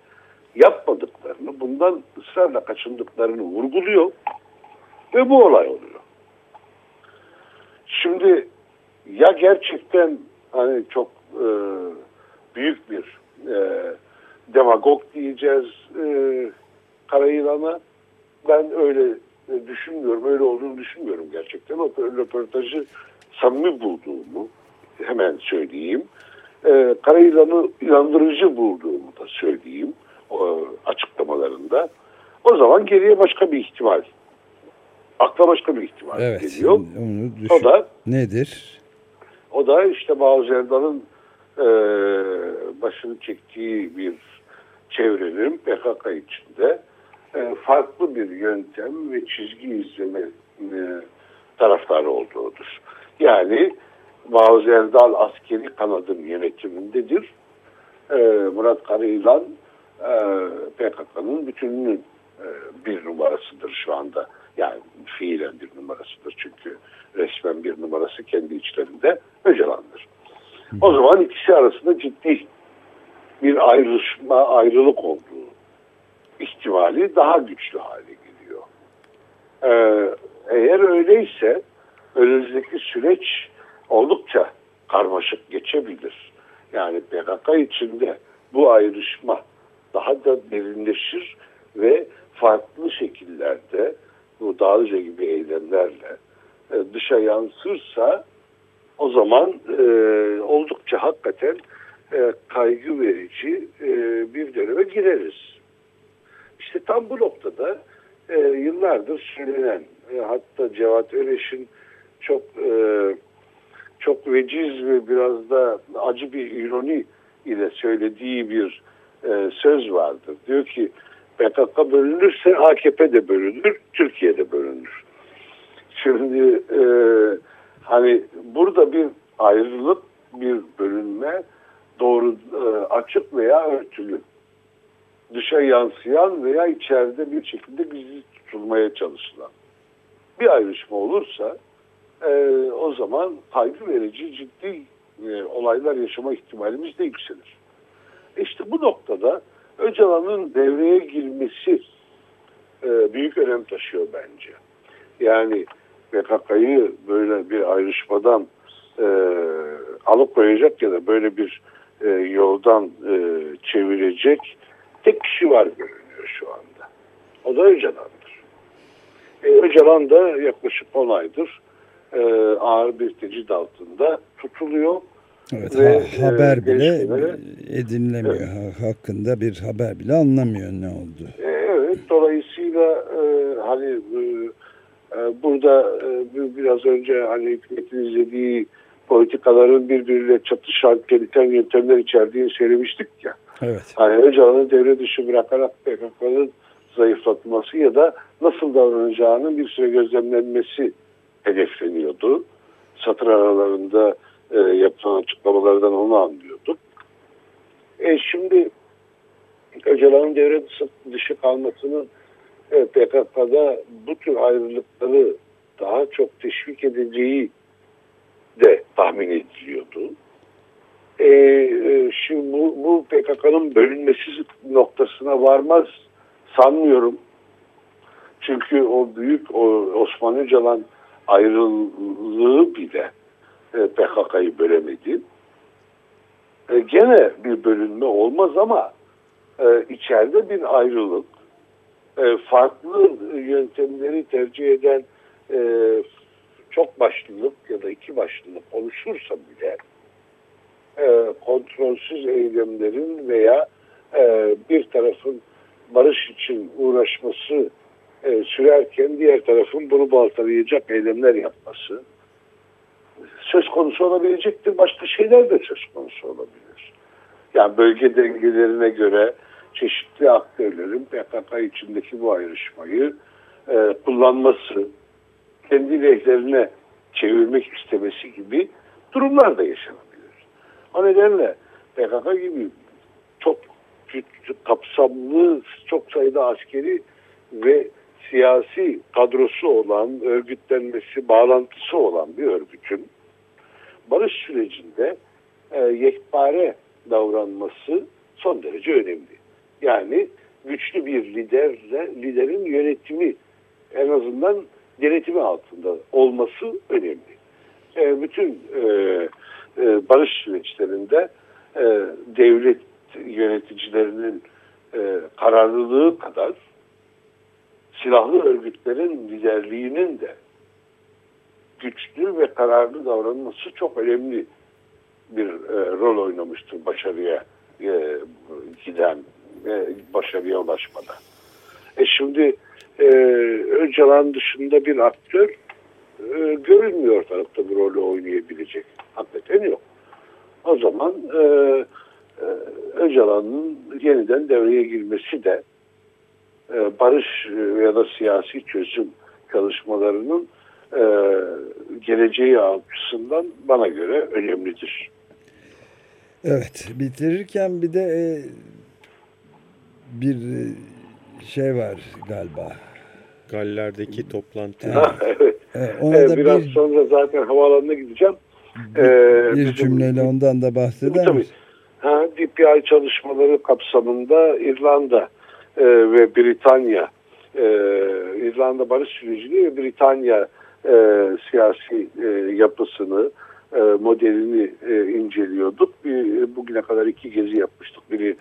yapmadıklarını, bundan ısrarla kaçındıklarını vurguluyor ve bu olay oluyor. Şimdi ya gerçekten hani çok e, büyük bir e, demagog diyeceğiz e, Karayılan'a ben öyle düşünmüyorum. Öyle olduğunu düşünmüyorum gerçekten. O röportajı samimi bulduğumu hemen söyleyeyim. E, Karayılan'ı inandırıcı bulduğumu da söyleyeyim o açıklamalarında. O zaman geriye başka bir ihtimal. Akla başka bir ihtimal Evet. geliyor. Onu düşün. O da Nedir? o da işte Mao Erdal'ın e, başını çektiği bir çevrenin PKK içinde e, farklı bir yöntem ve çizgi izleme e, taraftarı olduğudur. Yani Mao Erdal askeri kanadın yönetimindedir. E, Murat Karayılan e, PKK'nın bütününün e, bir numarasıdır şu anda. Yani fiilen bir numarasıdır çünkü resmen bir numarası kendi içlerinde Öcalan'dır. O zaman ikisi arasında ciddi bir ayrışma, ayrılık olduğu ihtimali daha güçlü hale geliyor. Ee, eğer öyleyse önümüzdeki süreç oldukça karmaşık geçebilir. Yani PKK içinde bu ayrışma daha da derinleşir ve farklı şekillerde bu Dağlıca gibi eylemlerle e, dışa yansırsa o zaman e, oldukça hakikaten e, kaygı verici e, bir döneme gireriz. İşte tam bu noktada e, yıllardır söylenen e, hatta Cevat Öreş'in çok e, çok veciz ve biraz da acı bir ironi ile söylediği bir e, söz vardır. Diyor ki PKK bölünürse AKP de bölünür, Türkiye de bölünür. Şimdi e, hani burada bir ayrılık, bir bölünme doğru e, açık veya örtülü. Dışa yansıyan veya içeride bir şekilde gizli tutulmaya çalışılan. Bir ayrışma olursa e, o zaman kaygı verici ciddi e, olaylar yaşama ihtimalimiz de yükselir. İşte bu noktada Öcalan'ın devreye girmesi e, büyük önem taşıyor bence. Yani PKK'yı böyle bir ayrışmadan e, alıkoyacak ya da böyle bir e, yoldan e, çevirecek tek kişi var görünüyor şu anda. O da Öcalan'dır. E, Öcalan da yaklaşık 10 aydır e, ağır bir tecid altında tutuluyor. Evet, Ve, ha- haber e, bile edinilemiyor. Ha- Hakkında bir haber bile anlamıyor ne oldu. E, Evet, dolayısıyla e, hani e, e, burada e, biraz önce hani hükümetin izlediği politikaların birbiriyle çatışan gelişen yöntemler içerdiğini söylemiştik ya. Evet. Öcalan'ı devre dışı bırakarak PKK'nın zayıflatılması ya da nasıl davranacağının bir süre gözlemlenmesi hedefleniyordu. Satır aralarında e, yapılan açıklamalardan onu anlıyorduk. E, şimdi Öcalan'ın devre dışı, kalmasının PKK'da bu tür ayrılıkları daha çok teşvik edeceği de tahmin ediliyordu. E, e, şimdi bu, bu PKK'nın bölünmesi noktasına varmaz sanmıyorum. Çünkü o büyük o Osman Öcalan ayrılığı bile e, PKK'yı bölemedi. E, gene bir bölünme olmaz ama e, içeride bir ayrılık, e, farklı yöntemleri tercih eden e, çok başlılık ya da iki başlılık oluşursa bile e, kontrolsüz eylemlerin veya e, bir tarafın barış için uğraşması e, sürerken diğer tarafın bunu baltalayacak eylemler yapması söz konusu olabilecektir. Başka şeyler de söz konusu olabilir. Yani bölge dengelerine göre çeşitli aktörlerin PKK içindeki bu ayrışmayı e, kullanması, kendi lehlerine çevirmek istemesi gibi durumlar da yaşanabilir. O nedenle PKK gibi çok kapsamlı, çok sayıda askeri ve siyasi kadrosu olan, örgütlenmesi, bağlantısı olan bir örgütün barış sürecinde e, yekpare davranması son derece önemli. Yani güçlü bir liderle liderin yönetimi en azından denetimi altında olması önemli. E, bütün e, e, barış süreçlerinde e, devlet yöneticilerinin e, kararlılığı kadar silahlı örgütlerin liderliğinin de güçlü ve kararlı davranması çok önemli bir e, rol oynamıştır başarıya e, giden ve başarıya ulaşmada. E şimdi e, Öcalan dışında bir aktör e, görünmüyor tarafta bir rolü oynayabilecek. Hakikaten yok. O zaman e, e, Öcalan'ın yeniden devreye girmesi de e, barış ya da siyasi çözüm çalışmalarının e, geleceği açısından bana göre önemlidir. Evet bitirirken bir de e, bir e, şey var galiba. Galler'deki toplantı. Ha, evet. E, ona Ee, da biraz bir, sonra zaten havaalanına gideceğim. bir, Ee, bir bizim- cümleyle ondan da bahseder Tabii. misin? Ha, DPI çalışmaları kapsamında İrlanda e, ve Britanya e, İrlanda barış sürecini ve Britanya e, siyasi e, yapısını e, modelini e, inceliyorduk. Bir, bugüne kadar iki gezi yapmıştık. Biri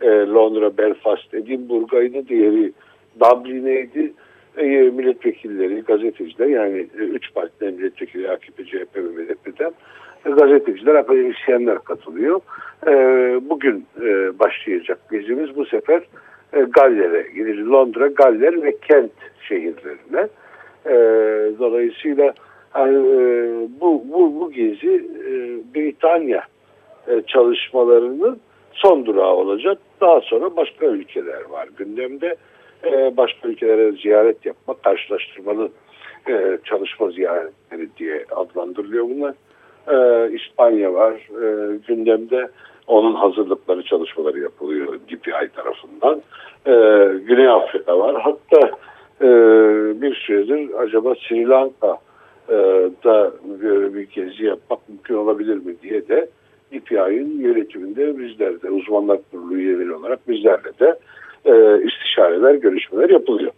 e, Londra, Belfast, Edinburgh'aydı. Diğeri Dublin'eydi. E, milletvekilleri, gazeteciler yani e, üç partiden milletvekili AKP, CHP ve MHP'den e, gazeteciler, akademisyenler katılıyor. E, bugün e, başlayacak gezimiz bu sefer e, Galler'e gidilir. Londra, Galler ve Kent şehirlerine. E, dolayısıyla yani, e, bu, bu, bu gezi e, Britanya e, çalışmalarının son durağı olacak. Daha sonra başka ülkeler var gündemde. E, başka ülkelere ziyaret yapmak, karşılaştırmalı e, çalışma ziyaretleri diye adlandırılıyor bunlar. E, İspanya var e, gündemde. Onun hazırlıkları çalışmaları yapılıyor DPI tarafından. E, Güney Afrika var. Hatta e, bir süredir acaba Sri Lanka da bir gezi yapmak mümkün olabilir mi diye de DPI'nin yönetiminde bizler de uzmanlar kurulu üyeleri olarak bizlerle de e, istişareler, görüşmeler yapılıyor.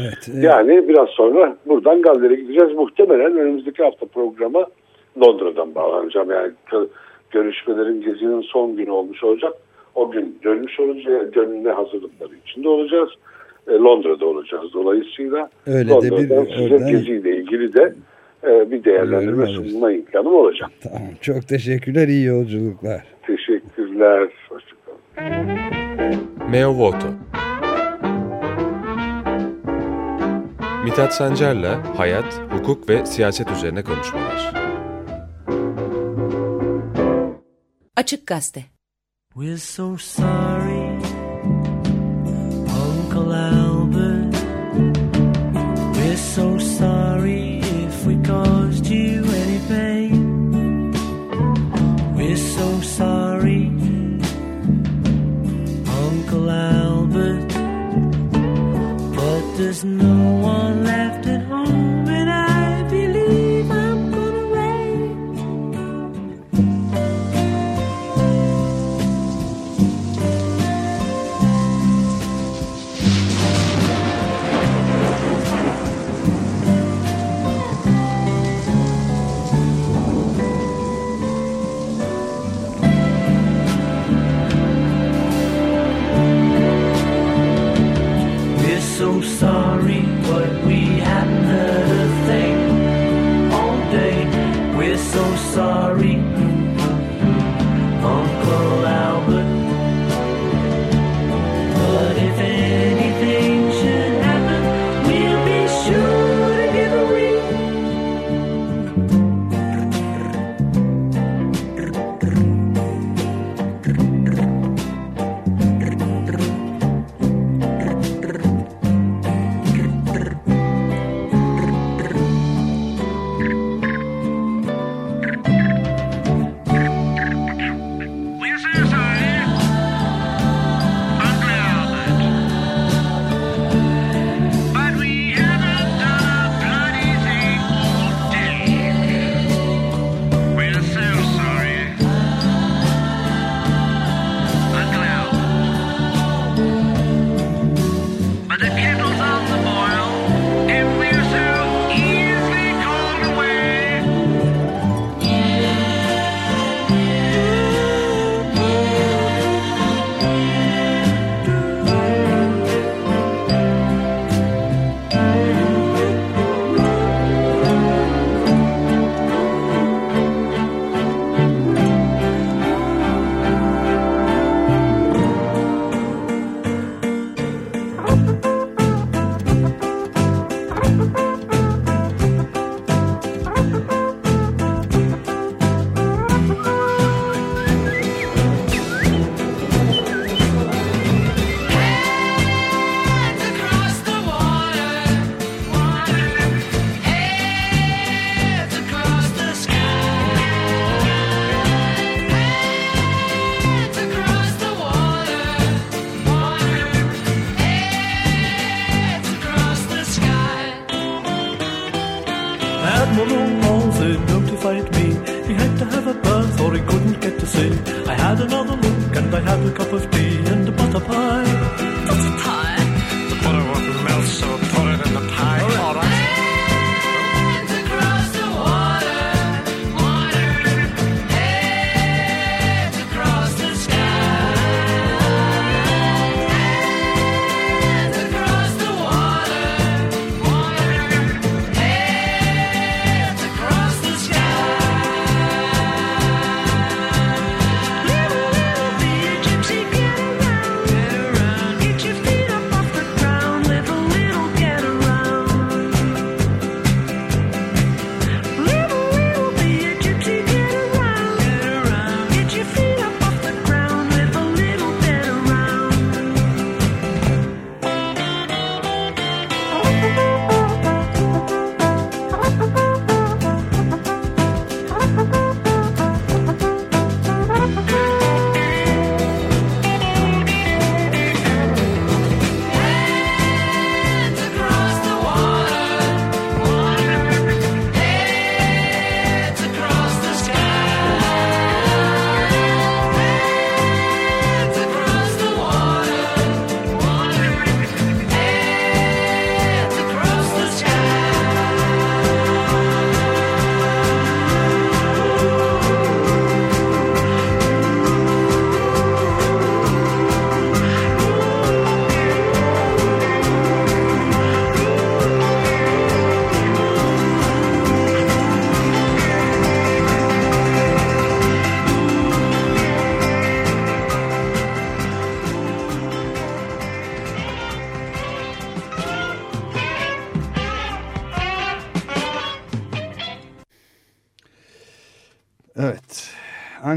Evet. e, Yani biraz sonra buradan Galler'e gideceğiz. Muhtemelen önümüzdeki hafta programa Londra'dan bağlanacağım. Yani gö- görüşmelerin gezinin son günü olmuş olacak. O gün dönmüş olacağız. Dönme hazırlıkları içinde olacağız. E, Londra'da olacağız. Dolayısıyla Öyle de bir Londra'dan size oradan- geziyle ilgili de bir değerlendirme alırız. sunma imkanım olacak. Tamam. Çok teşekkürler. iyi yolculuklar. Teşekkürler. Hoşçakalın. Meo Voto Mithat Sancar'la hayat, hukuk ve siyaset üzerine konuşmalar. Açık Gazete We're so sorry,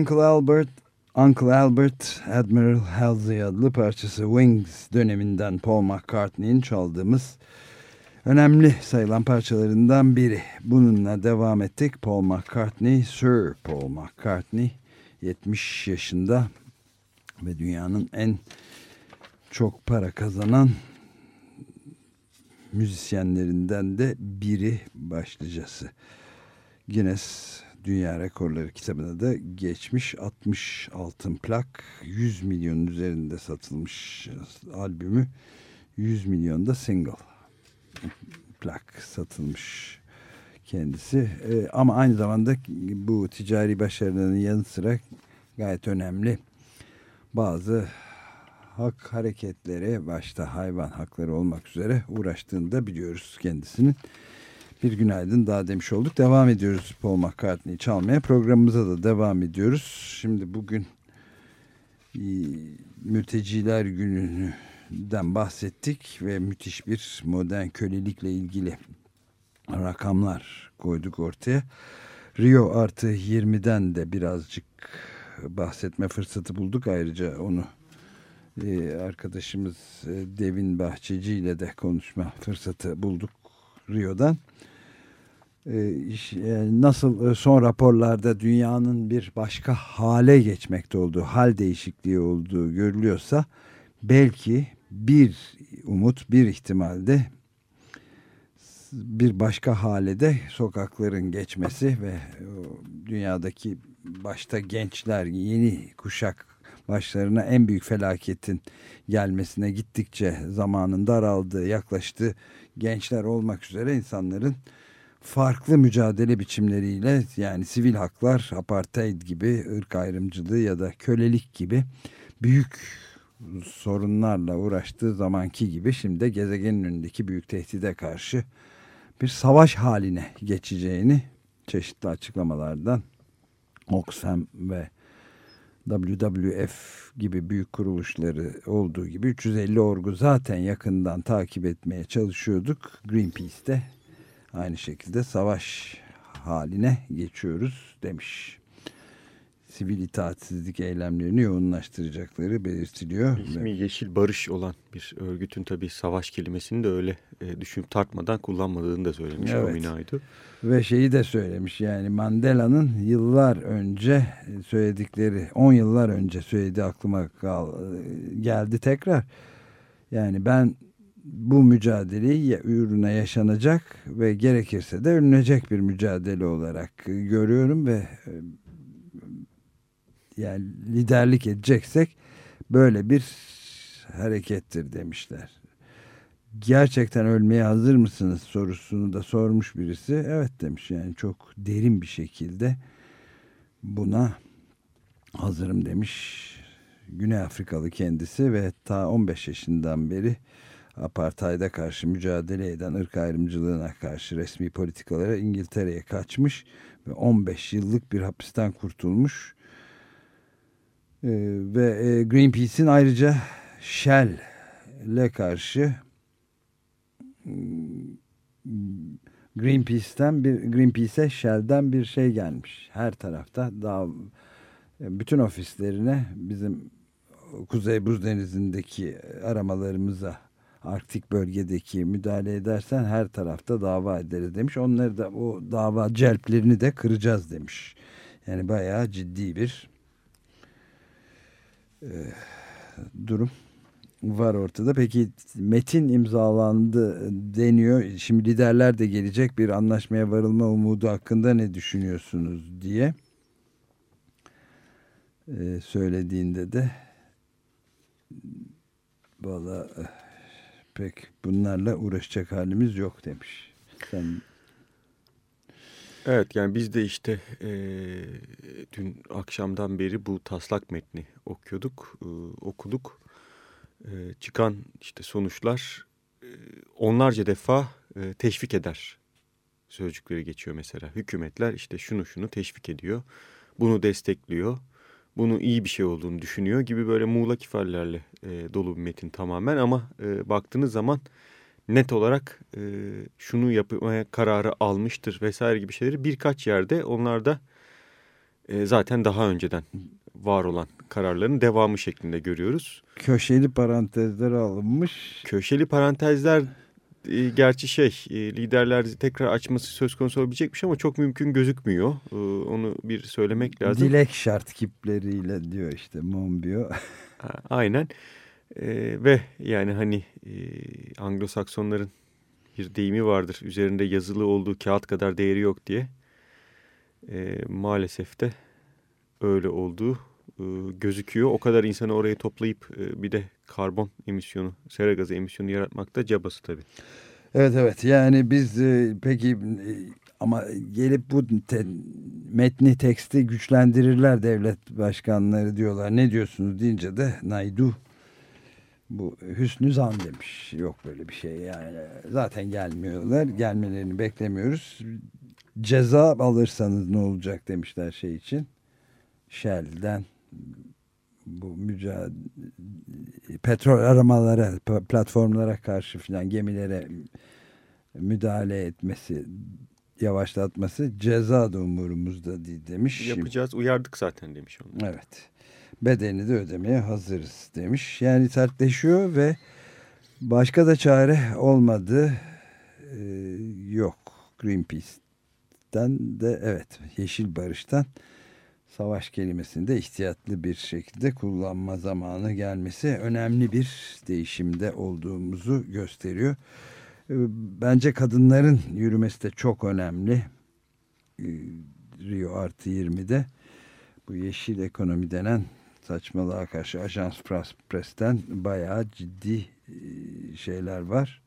Uncle Albert, Uncle Albert, Admiral Halsey adlı parçası Wings döneminden Paul McCartney'in çaldığımız önemli sayılan parçalarından biri. Bununla devam ettik. Paul McCartney, Sir Paul McCartney 70 yaşında ve dünyanın en çok para kazanan müzisyenlerinden de biri başlıcası. Guinness Dünya Rekorları kitabına da geçmiş 60 altın plak 100 milyonun üzerinde satılmış albümü 100 milyonda single plak satılmış kendisi Ee, ama aynı zamanda bu ticari başarılarının yanı sıra gayet önemli bazı hak hareketleri başta hayvan hakları olmak üzere uğraştığını da biliyoruz kendisinin. Bir günaydın daha demiş olduk. Devam ediyoruz Paul McCartney'i çalmaya. Programımıza da devam ediyoruz. Şimdi bugün e, mülteciler gününden bahsettik ve müthiş bir modern kölelikle ilgili rakamlar koyduk ortaya. Rio artı 20'den de birazcık bahsetme fırsatı bulduk. Ayrıca onu e, arkadaşımız e, Devin Bahçeci ile de konuşma fırsatı bulduk Rio'dan. E, iş- yani nasıl e, son raporlarda dünyanın bir başka hale geçmekte olduğu, hal değişikliği olduğu görülüyorsa belki bir umut, bir ihtimalde bir başka halede sokakların geçmesi ve dünyadaki başta gençler, yeni kuşak başlarına en büyük felaketin gelmesine gittikçe zamanın daraldığı, yaklaştığı gençler olmak üzere insanların farklı mücadele biçimleriyle yani sivil haklar, apartheid gibi, ırk ayrımcılığı ya da kölelik gibi büyük sorunlarla uğraştığı zamanki gibi şimdi de gezegenin önündeki büyük tehdide karşı bir savaş haline geçeceğini çeşitli açıklamalardan Oxfam ve WWF gibi büyük kuruluşları olduğu gibi 350 orgu zaten yakından takip etmeye çalışıyorduk. Greenpeace'te aynı şekilde savaş haline geçiyoruz demiş. Sivil itaatsizlik eylemlerini yoğunlaştıracakları belirtiliyor. İsmi Yeşil Barış olan bir örgütün tabii savaş kelimesini de öyle e, düşünüp tartmadan kullanmadığını da söylemiş Evet. Amin Aydu. Ve şeyi de söylemiş yani Mandela'nın yıllar önce söyledikleri 10 yıllar önce söylediği aklıma geldi tekrar. Yani ben bu mücadeleyi uğruna yaşanacak ve gerekirse de ölünecek bir mücadele olarak görüyorum ve e, yani liderlik edeceksek böyle bir harekettir demişler. Gerçekten ölmeye hazır mısınız sorusunu da sormuş birisi. Evet demiş yani çok derin bir şekilde buna hazırım demiş. Güney Afrikalı kendisi ve ta 15 yaşından beri apartheid'e karşı mücadele eden ırk ayrımcılığına karşı resmi politikalara İngiltere'ye kaçmış ve 15 yıllık bir hapisten kurtulmuş. Ee, ve e, Greenpeace'in ayrıca Shell'le karşı hmm, Greenpeace'ten bir Greenpeace'e Shell'den bir şey gelmiş. Her tarafta daha bütün ofislerine bizim Kuzey Buz Denizi'ndeki aramalarımıza Arktik bölgedeki müdahale edersen her tarafta dava ederiz demiş. Onları da o dava celplerini de kıracağız demiş. Yani bayağı ciddi bir e, durum var ortada. Peki metin imzalandı deniyor. Şimdi liderler de gelecek bir anlaşmaya varılma umudu hakkında ne düşünüyorsunuz diye e, söylediğinde de valla eh, pek bunlarla uğraşacak halimiz yok demiş. Sen Evet yani biz de işte e, dün akşamdan beri bu taslak metni okuyorduk, e, okuduk. E, çıkan işte sonuçlar e, onlarca defa e, teşvik eder sözcükleri geçiyor mesela. Hükümetler işte şunu şunu teşvik ediyor, bunu destekliyor, bunu iyi bir şey olduğunu düşünüyor gibi böyle muğlak ifadelerle e, dolu bir metin tamamen ama e, baktığınız zaman net olarak e, şunu yapmaya kararı almıştır vesaire gibi şeyleri birkaç yerde onlarda e, zaten daha önceden var olan kararların devamı şeklinde görüyoruz. köşeli parantezlere alınmış. Köşeli parantezler e, gerçi şey e, liderler tekrar açması söz konusu olabilecekmiş ama çok mümkün gözükmüyor. E, onu bir söylemek lazım. Dilek şart kipleriyle diyor işte Monbiot. Aynen. E, ve yani hani e, Anglo-Saksonların bir deyimi vardır. Üzerinde yazılı olduğu kağıt kadar değeri yok diye. E, maalesef de öyle olduğu e, gözüküyor. O kadar insanı oraya toplayıp e, bir de karbon emisyonu, sera gazı emisyonu yaratmakta cabası tabii. Evet evet yani biz e, peki e, ama gelip bu te- metni teksti güçlendirirler devlet başkanları diyorlar. Ne diyorsunuz deyince de Naidu bu hüsnü zan demiş. Yok böyle bir şey yani zaten gelmiyorlar. Gelmelerini beklemiyoruz. Ceza alırsanız ne olacak demişler şey için. Shell'den bu mücadele petrol aramalara platformlara karşı filan gemilere müdahale etmesi yavaşlatması ceza da umurumuzda değil demiş. Yapacağız uyardık zaten demiş onlar. Evet. Bedelini de ödemeye hazırız demiş. Yani sertleşiyor ve başka da çare olmadı. Ee, yok. Greenpeace'ten de evet Yeşil Barış'tan savaş kelimesini de ihtiyatlı bir şekilde kullanma zamanı gelmesi önemli bir değişimde olduğumuzu gösteriyor. Ee, Bence kadınların yürümesi de çok önemli. Ee, Rio artı 20'de bu yeşil ekonomi denen saçmalığa karşı Ajans Press Press'ten bayağı ciddi e, şeyler var.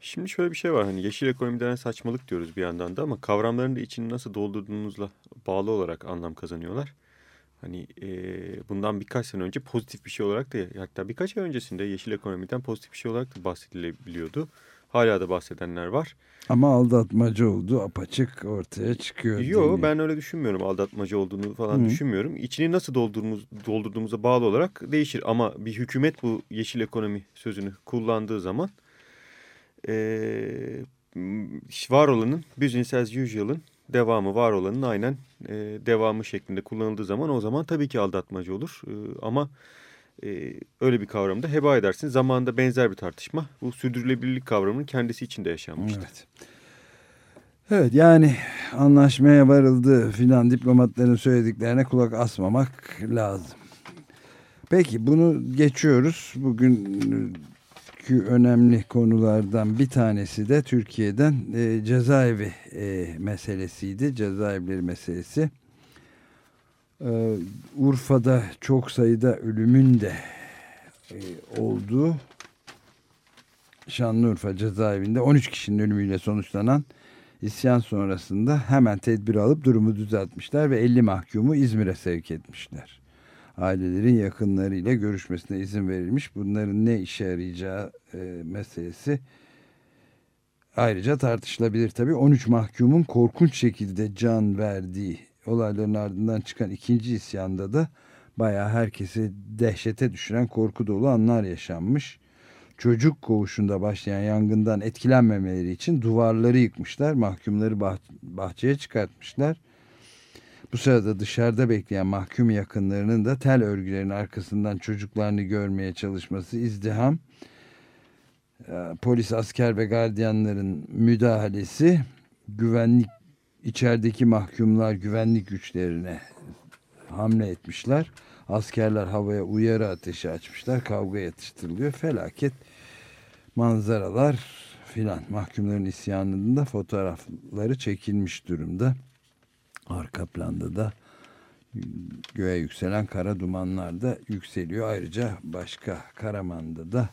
Şimdi şöyle bir şey var hani yeşil ekonomi denen saçmalık diyoruz bir yandan da ama kavramların da içini nasıl doldurduğunuzla bağlı olarak anlam kazanıyorlar. Hani e, bundan birkaç sene önce pozitif bir şey olarak da hatta birkaç ay öncesinde yeşil ekonomiden pozitif bir şey olarak da bahsedilebiliyordu. Hala da bahsedenler var. Ama aldatmacı oldu apaçık ortaya çıkıyor. Yok ben öyle düşünmüyorum aldatmacı olduğunu falan Hı. düşünmüyorum. İçini nasıl doldurduğumuz, doldurduğumuza bağlı olarak değişir. Ama bir hükümet bu yeşil ekonomi sözünü kullandığı zaman eee, var olanın business as usual'ın devamı var olanın aynen eee, devamı şeklinde kullanıldığı zaman o zaman tabii ki aldatmacı olur. Eee, ama eee, öyle bir kavramda heba edersin. Zamanında benzer bir tartışma bu sürdürülebilirlik kavramının kendisi içinde yaşanmıştı. Evet. Evet yani anlaşmaya varıldı filan diplomatların söylediklerine kulak asmamak lazım. Peki bunu geçiyoruz. Bugünkü önemli konulardan bir tanesi de Türkiye'den e, cezaevi e, meselesiydi. Cezaevleri meselesi. Ee, Urfa'da çok sayıda ölümün de e, olduğu Şanlıurfa cezaevinde 13 kişinin ölümüyle sonuçlanan isyan sonrasında hemen tedbir alıp durumu düzeltmişler ve 50 mahkumu İzmir'e sevk etmişler. Ailelerin yakınlarıyla görüşmesine izin verilmiş. Bunların ne işe yarayacağı e, meselesi ayrıca tartışılabilir tabii. 13 mahkumun korkunç şekilde can verdiği olayların ardından çıkan ikinci isyanda da bayağı herkesi dehşete düşüren korku dolu anlar yaşanmış. Çocuk koğuşunda başlayan yangından etkilenmemeleri için duvarları yıkmışlar. Mahkumları bah- bahçeye çıkartmışlar. Bu sırada dışarıda bekleyen mahkum yakınlarının da tel örgülerin arkasından çocuklarını görmeye çalışması izdiham. Ee, Polis, asker ve gardiyanların müdahalesi güvenlik içerideki mahkumlar güvenlik güçlerine hamle etmişler. Askerler havaya uyarı ateşi açmışlar. Kavga yatıştırılıyor. Felaket manzaralar filan. Mahkumların isyanında fotoğrafları çekilmiş durumda. Arka planda da göğe yükselen kara dumanlar da yükseliyor. Ayrıca başka Karaman'da da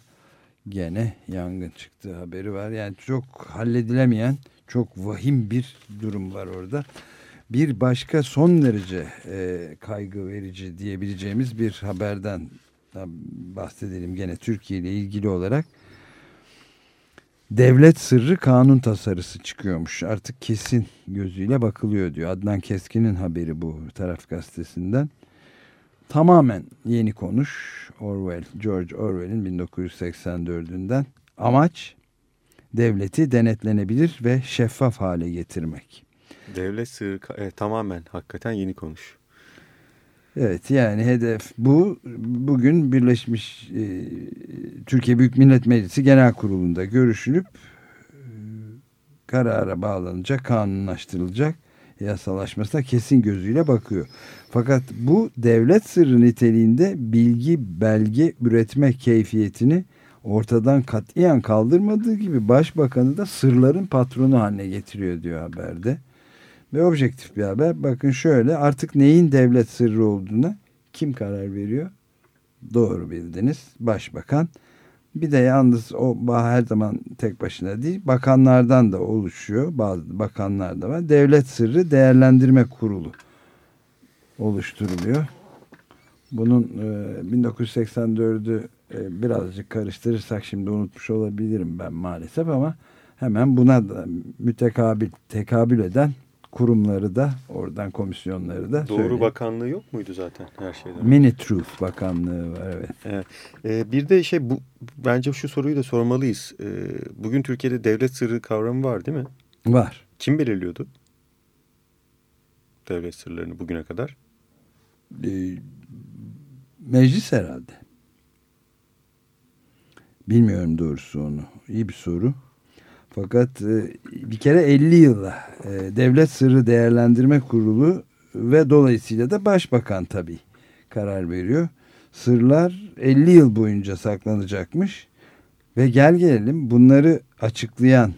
gene yangın çıktığı haberi var. Yani çok halledilemeyen çok vahim bir durum var orada. Bir başka son derece e, kaygı verici diyebileceğimiz bir haberden bahsedelim gene Türkiye ile ilgili olarak. Devlet sırrı kanun tasarısı çıkıyormuş. Artık kesin gözüyle bakılıyor diyor. Adnan Keskin'in haberi bu taraf gazetesinden. Tamamen yeni konuş. Orwell, George Orwell'in 1984'ünden. Amaç devleti denetlenebilir ve şeffaf hale getirmek. Devlet sırrı e, tamamen hakikaten yeni konuş. Evet yani hedef bu. Bugün Birleşmiş e, Türkiye Büyük Millet Meclisi Genel Kurulu'nda görüşülüp e, karara bağlanacak, kanunlaştırılacak yasalaşmasına kesin gözüyle bakıyor. Fakat bu devlet sırrı niteliğinde bilgi, belge üretme keyfiyetini ortadan katiyen kaldırmadığı gibi başbakanı da sırların patronu haline getiriyor diyor haberde. Ve objektif bir haber. Bakın şöyle artık neyin devlet sırrı olduğuna kim karar veriyor? Doğru bildiniz. Başbakan. Bir de yalnız o her zaman tek başına değil bakanlardan da oluşuyor. Bazı bakanlar da var. Devlet Sırrı Değerlendirme Kurulu oluşturuluyor. Bunun e, 1984'ü e, birazcık karıştırırsak şimdi unutmuş olabilirim ben maalesef ama hemen buna da mütekabil, tekabül eden kurumları da oradan komisyonları da Doğru söyleyeyim. Bakanlığı yok muydu zaten her şeyden? Mini Truth Bakanlığı var evet. Evet. Ee, bir de şey bu bence şu soruyu da sormalıyız. Ee, bugün Türkiye'de devlet sırrı kavramı var değil mi? Var. Kim belirliyordu? Devlet sırlarını bugüne kadar. Ee, meclis herhalde. Bilmiyorum doğrusu onu. İyi bir soru. Fakat e, bir kere 50 yılla e, Devlet Sırrı Değerlendirme Kurulu ve dolayısıyla da Başbakan tabii karar veriyor. Sırlar 50 yıl boyunca saklanacakmış ve gel gelelim bunları açıklayan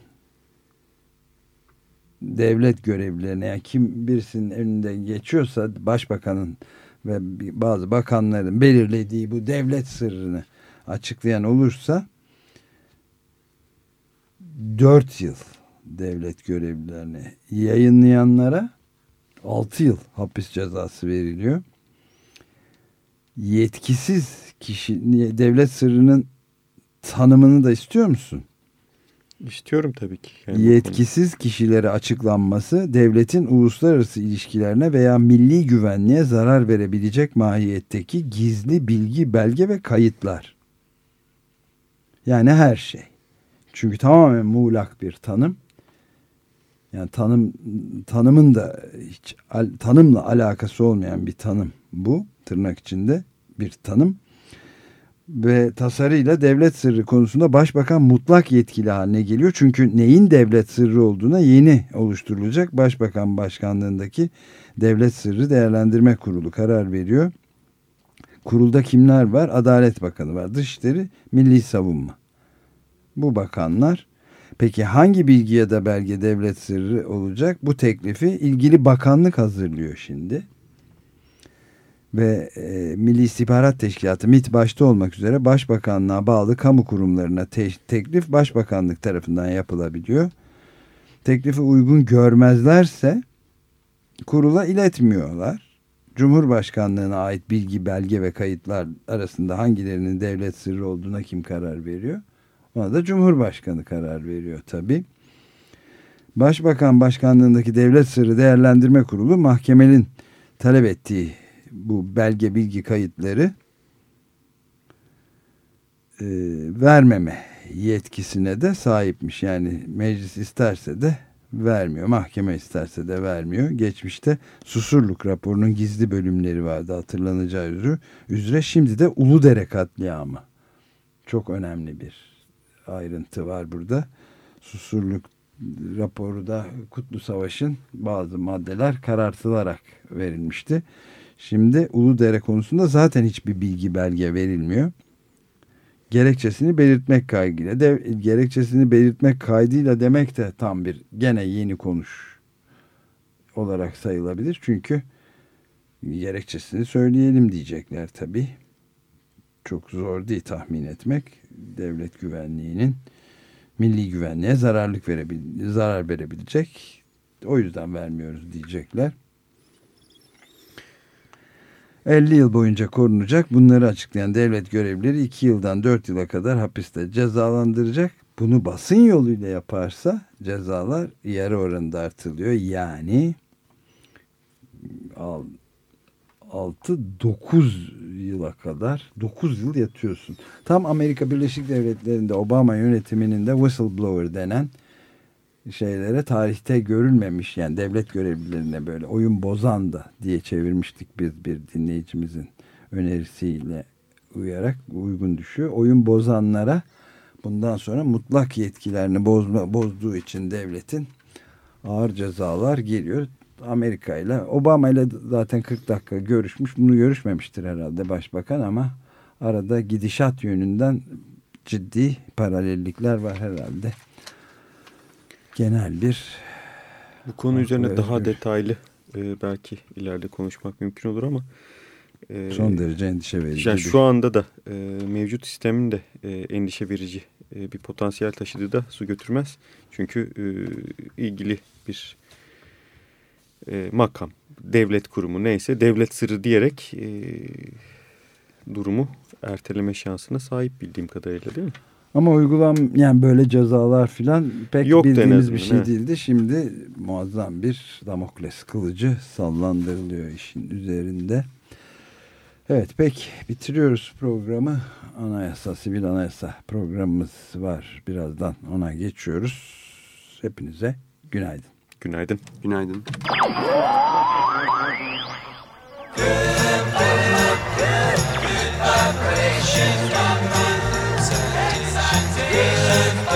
devlet görevlilerine yani kim birisinin önünde geçiyorsa başbakanın ve bazı bakanların belirlediği bu devlet sırrını açıklayan olursa 4 yıl devlet görevlilerine yayınlayanlara 6 yıl hapis cezası veriliyor. Yetkisiz kişi devlet sırrının tanımını da istiyor musun? İstiyorum tabii ki. Yani Yetkisiz kişilere açıklanması devletin uluslararası ilişkilerine veya milli güvenliğe zarar verebilecek mahiyetteki gizli bilgi, belge ve kayıtlar. Yani her şey. Çünkü tamamen muğlak bir tanım. Yani tanım tanımın da hiç tanımla alakası olmayan bir tanım bu tırnak içinde bir tanım ve tasarıyla devlet sırrı konusunda başbakan mutlak yetkili haline geliyor. Çünkü neyin devlet sırrı olduğuna yeni oluşturulacak başbakan başkanlığındaki devlet sırrı değerlendirme kurulu karar veriyor. Kurulda kimler var? Adalet Bakanı var. Dışişleri, Milli Savunma. Bu bakanlar peki hangi bilgi ya da belge devlet sırrı olacak? Bu teklifi ilgili bakanlık hazırlıyor şimdi. ve e, Milli İstihbarat Teşkilatı MİT başta olmak üzere Başbakanlığa bağlı kamu kurumlarına te- teklif Başbakanlık tarafından yapılabiliyor. Teklifi uygun görmezlerse kurula iletmiyorlar. Cumhurbaşkanlığına ait bilgi, belge ve kayıtlar arasında hangilerinin devlet sırrı olduğuna kim karar veriyor? Ona da Cumhurbaşkanı karar veriyor tabii. Başbakan başkanlığındaki Devlet Sırrı Değerlendirme Kurulu mahkemenin talep ettiği bu belge bilgi kayıtları e, vermeme yetkisine de sahipmiş. Yani meclis isterse de vermiyor. Mahkeme isterse de vermiyor. Geçmişte Susurluk raporunun gizli bölümleri vardı hatırlanacağı üzere. üzere. Şimdi de Uludere katliamı. Çok önemli bir ayrıntı var burada. Susurluk raporu da Kutlu Savaş'ın bazı maddeler karartılarak verilmişti. Şimdi Uludere konusunda zaten hiçbir bilgi belge verilmiyor. Gerekçesini belirtmek kaydıyla de, gerekçesini belirtmek kaydıyla demek de tam bir gene yeni konuş olarak sayılabilir. Çünkü gerekçesini söyleyelim diyecekler tabii. Çok zor değil tahmin etmek. Devlet güvenliğinin milli güvenliğe zararlık verebil zarar verebilecek. O yüzden vermiyoruz diyecekler. 50 yıl boyunca korunacak. Bunları açıklayan devlet görevlileri 2 yıldan 4 yıla kadar hapiste cezalandıracak. Bunu basın yoluyla yaparsa cezalar yarı oranında artılıyor. Yani 6-9 yıla kadar 9 yıl yatıyorsun. Tam Amerika Birleşik Devletleri'nde Obama yönetiminin de whistleblower denen şeylere tarihte görülmemiş yani devlet görevlilerine böyle oyun bozan da diye çevirmiştik biz bir dinleyicimizin önerisiyle uyarak uygun düşüyor. Oyun bozanlara bundan sonra mutlak yetkilerini bozma, bozduğu için devletin ağır cezalar geliyor. Amerika ile Obama ile zaten 40 dakika görüşmüş. Bunu görüşmemiştir herhalde başbakan ama arada gidişat yönünden ciddi paralellikler var herhalde. Genel bir Bu konu üzerine Haklı, daha özgür. detaylı e, belki ileride konuşmak mümkün olur ama e, son derece endişe verici. yani şu anda da e, mevcut sistemin de e, endişe verici e, bir potansiyel taşıdığı da su götürmez. Çünkü e, ilgili bir e, makam, devlet kurumu neyse devlet sırrı diyerek e, durumu erteleme şansına sahip bildiğim kadarıyla değil mi? Ama uygulam yani böyle cezalar filan pek Yok bildiğimiz bir şey evet. değildi. Şimdi muazzam bir Damokles kılıcı sallandırılıyor işin üzerinde. Evet pek bitiriyoruz programı. Anayasa, sivil anayasa programımız var. Birazdan ona geçiyoruz. Hepinize günaydın. Günaydın. Günaydın. Good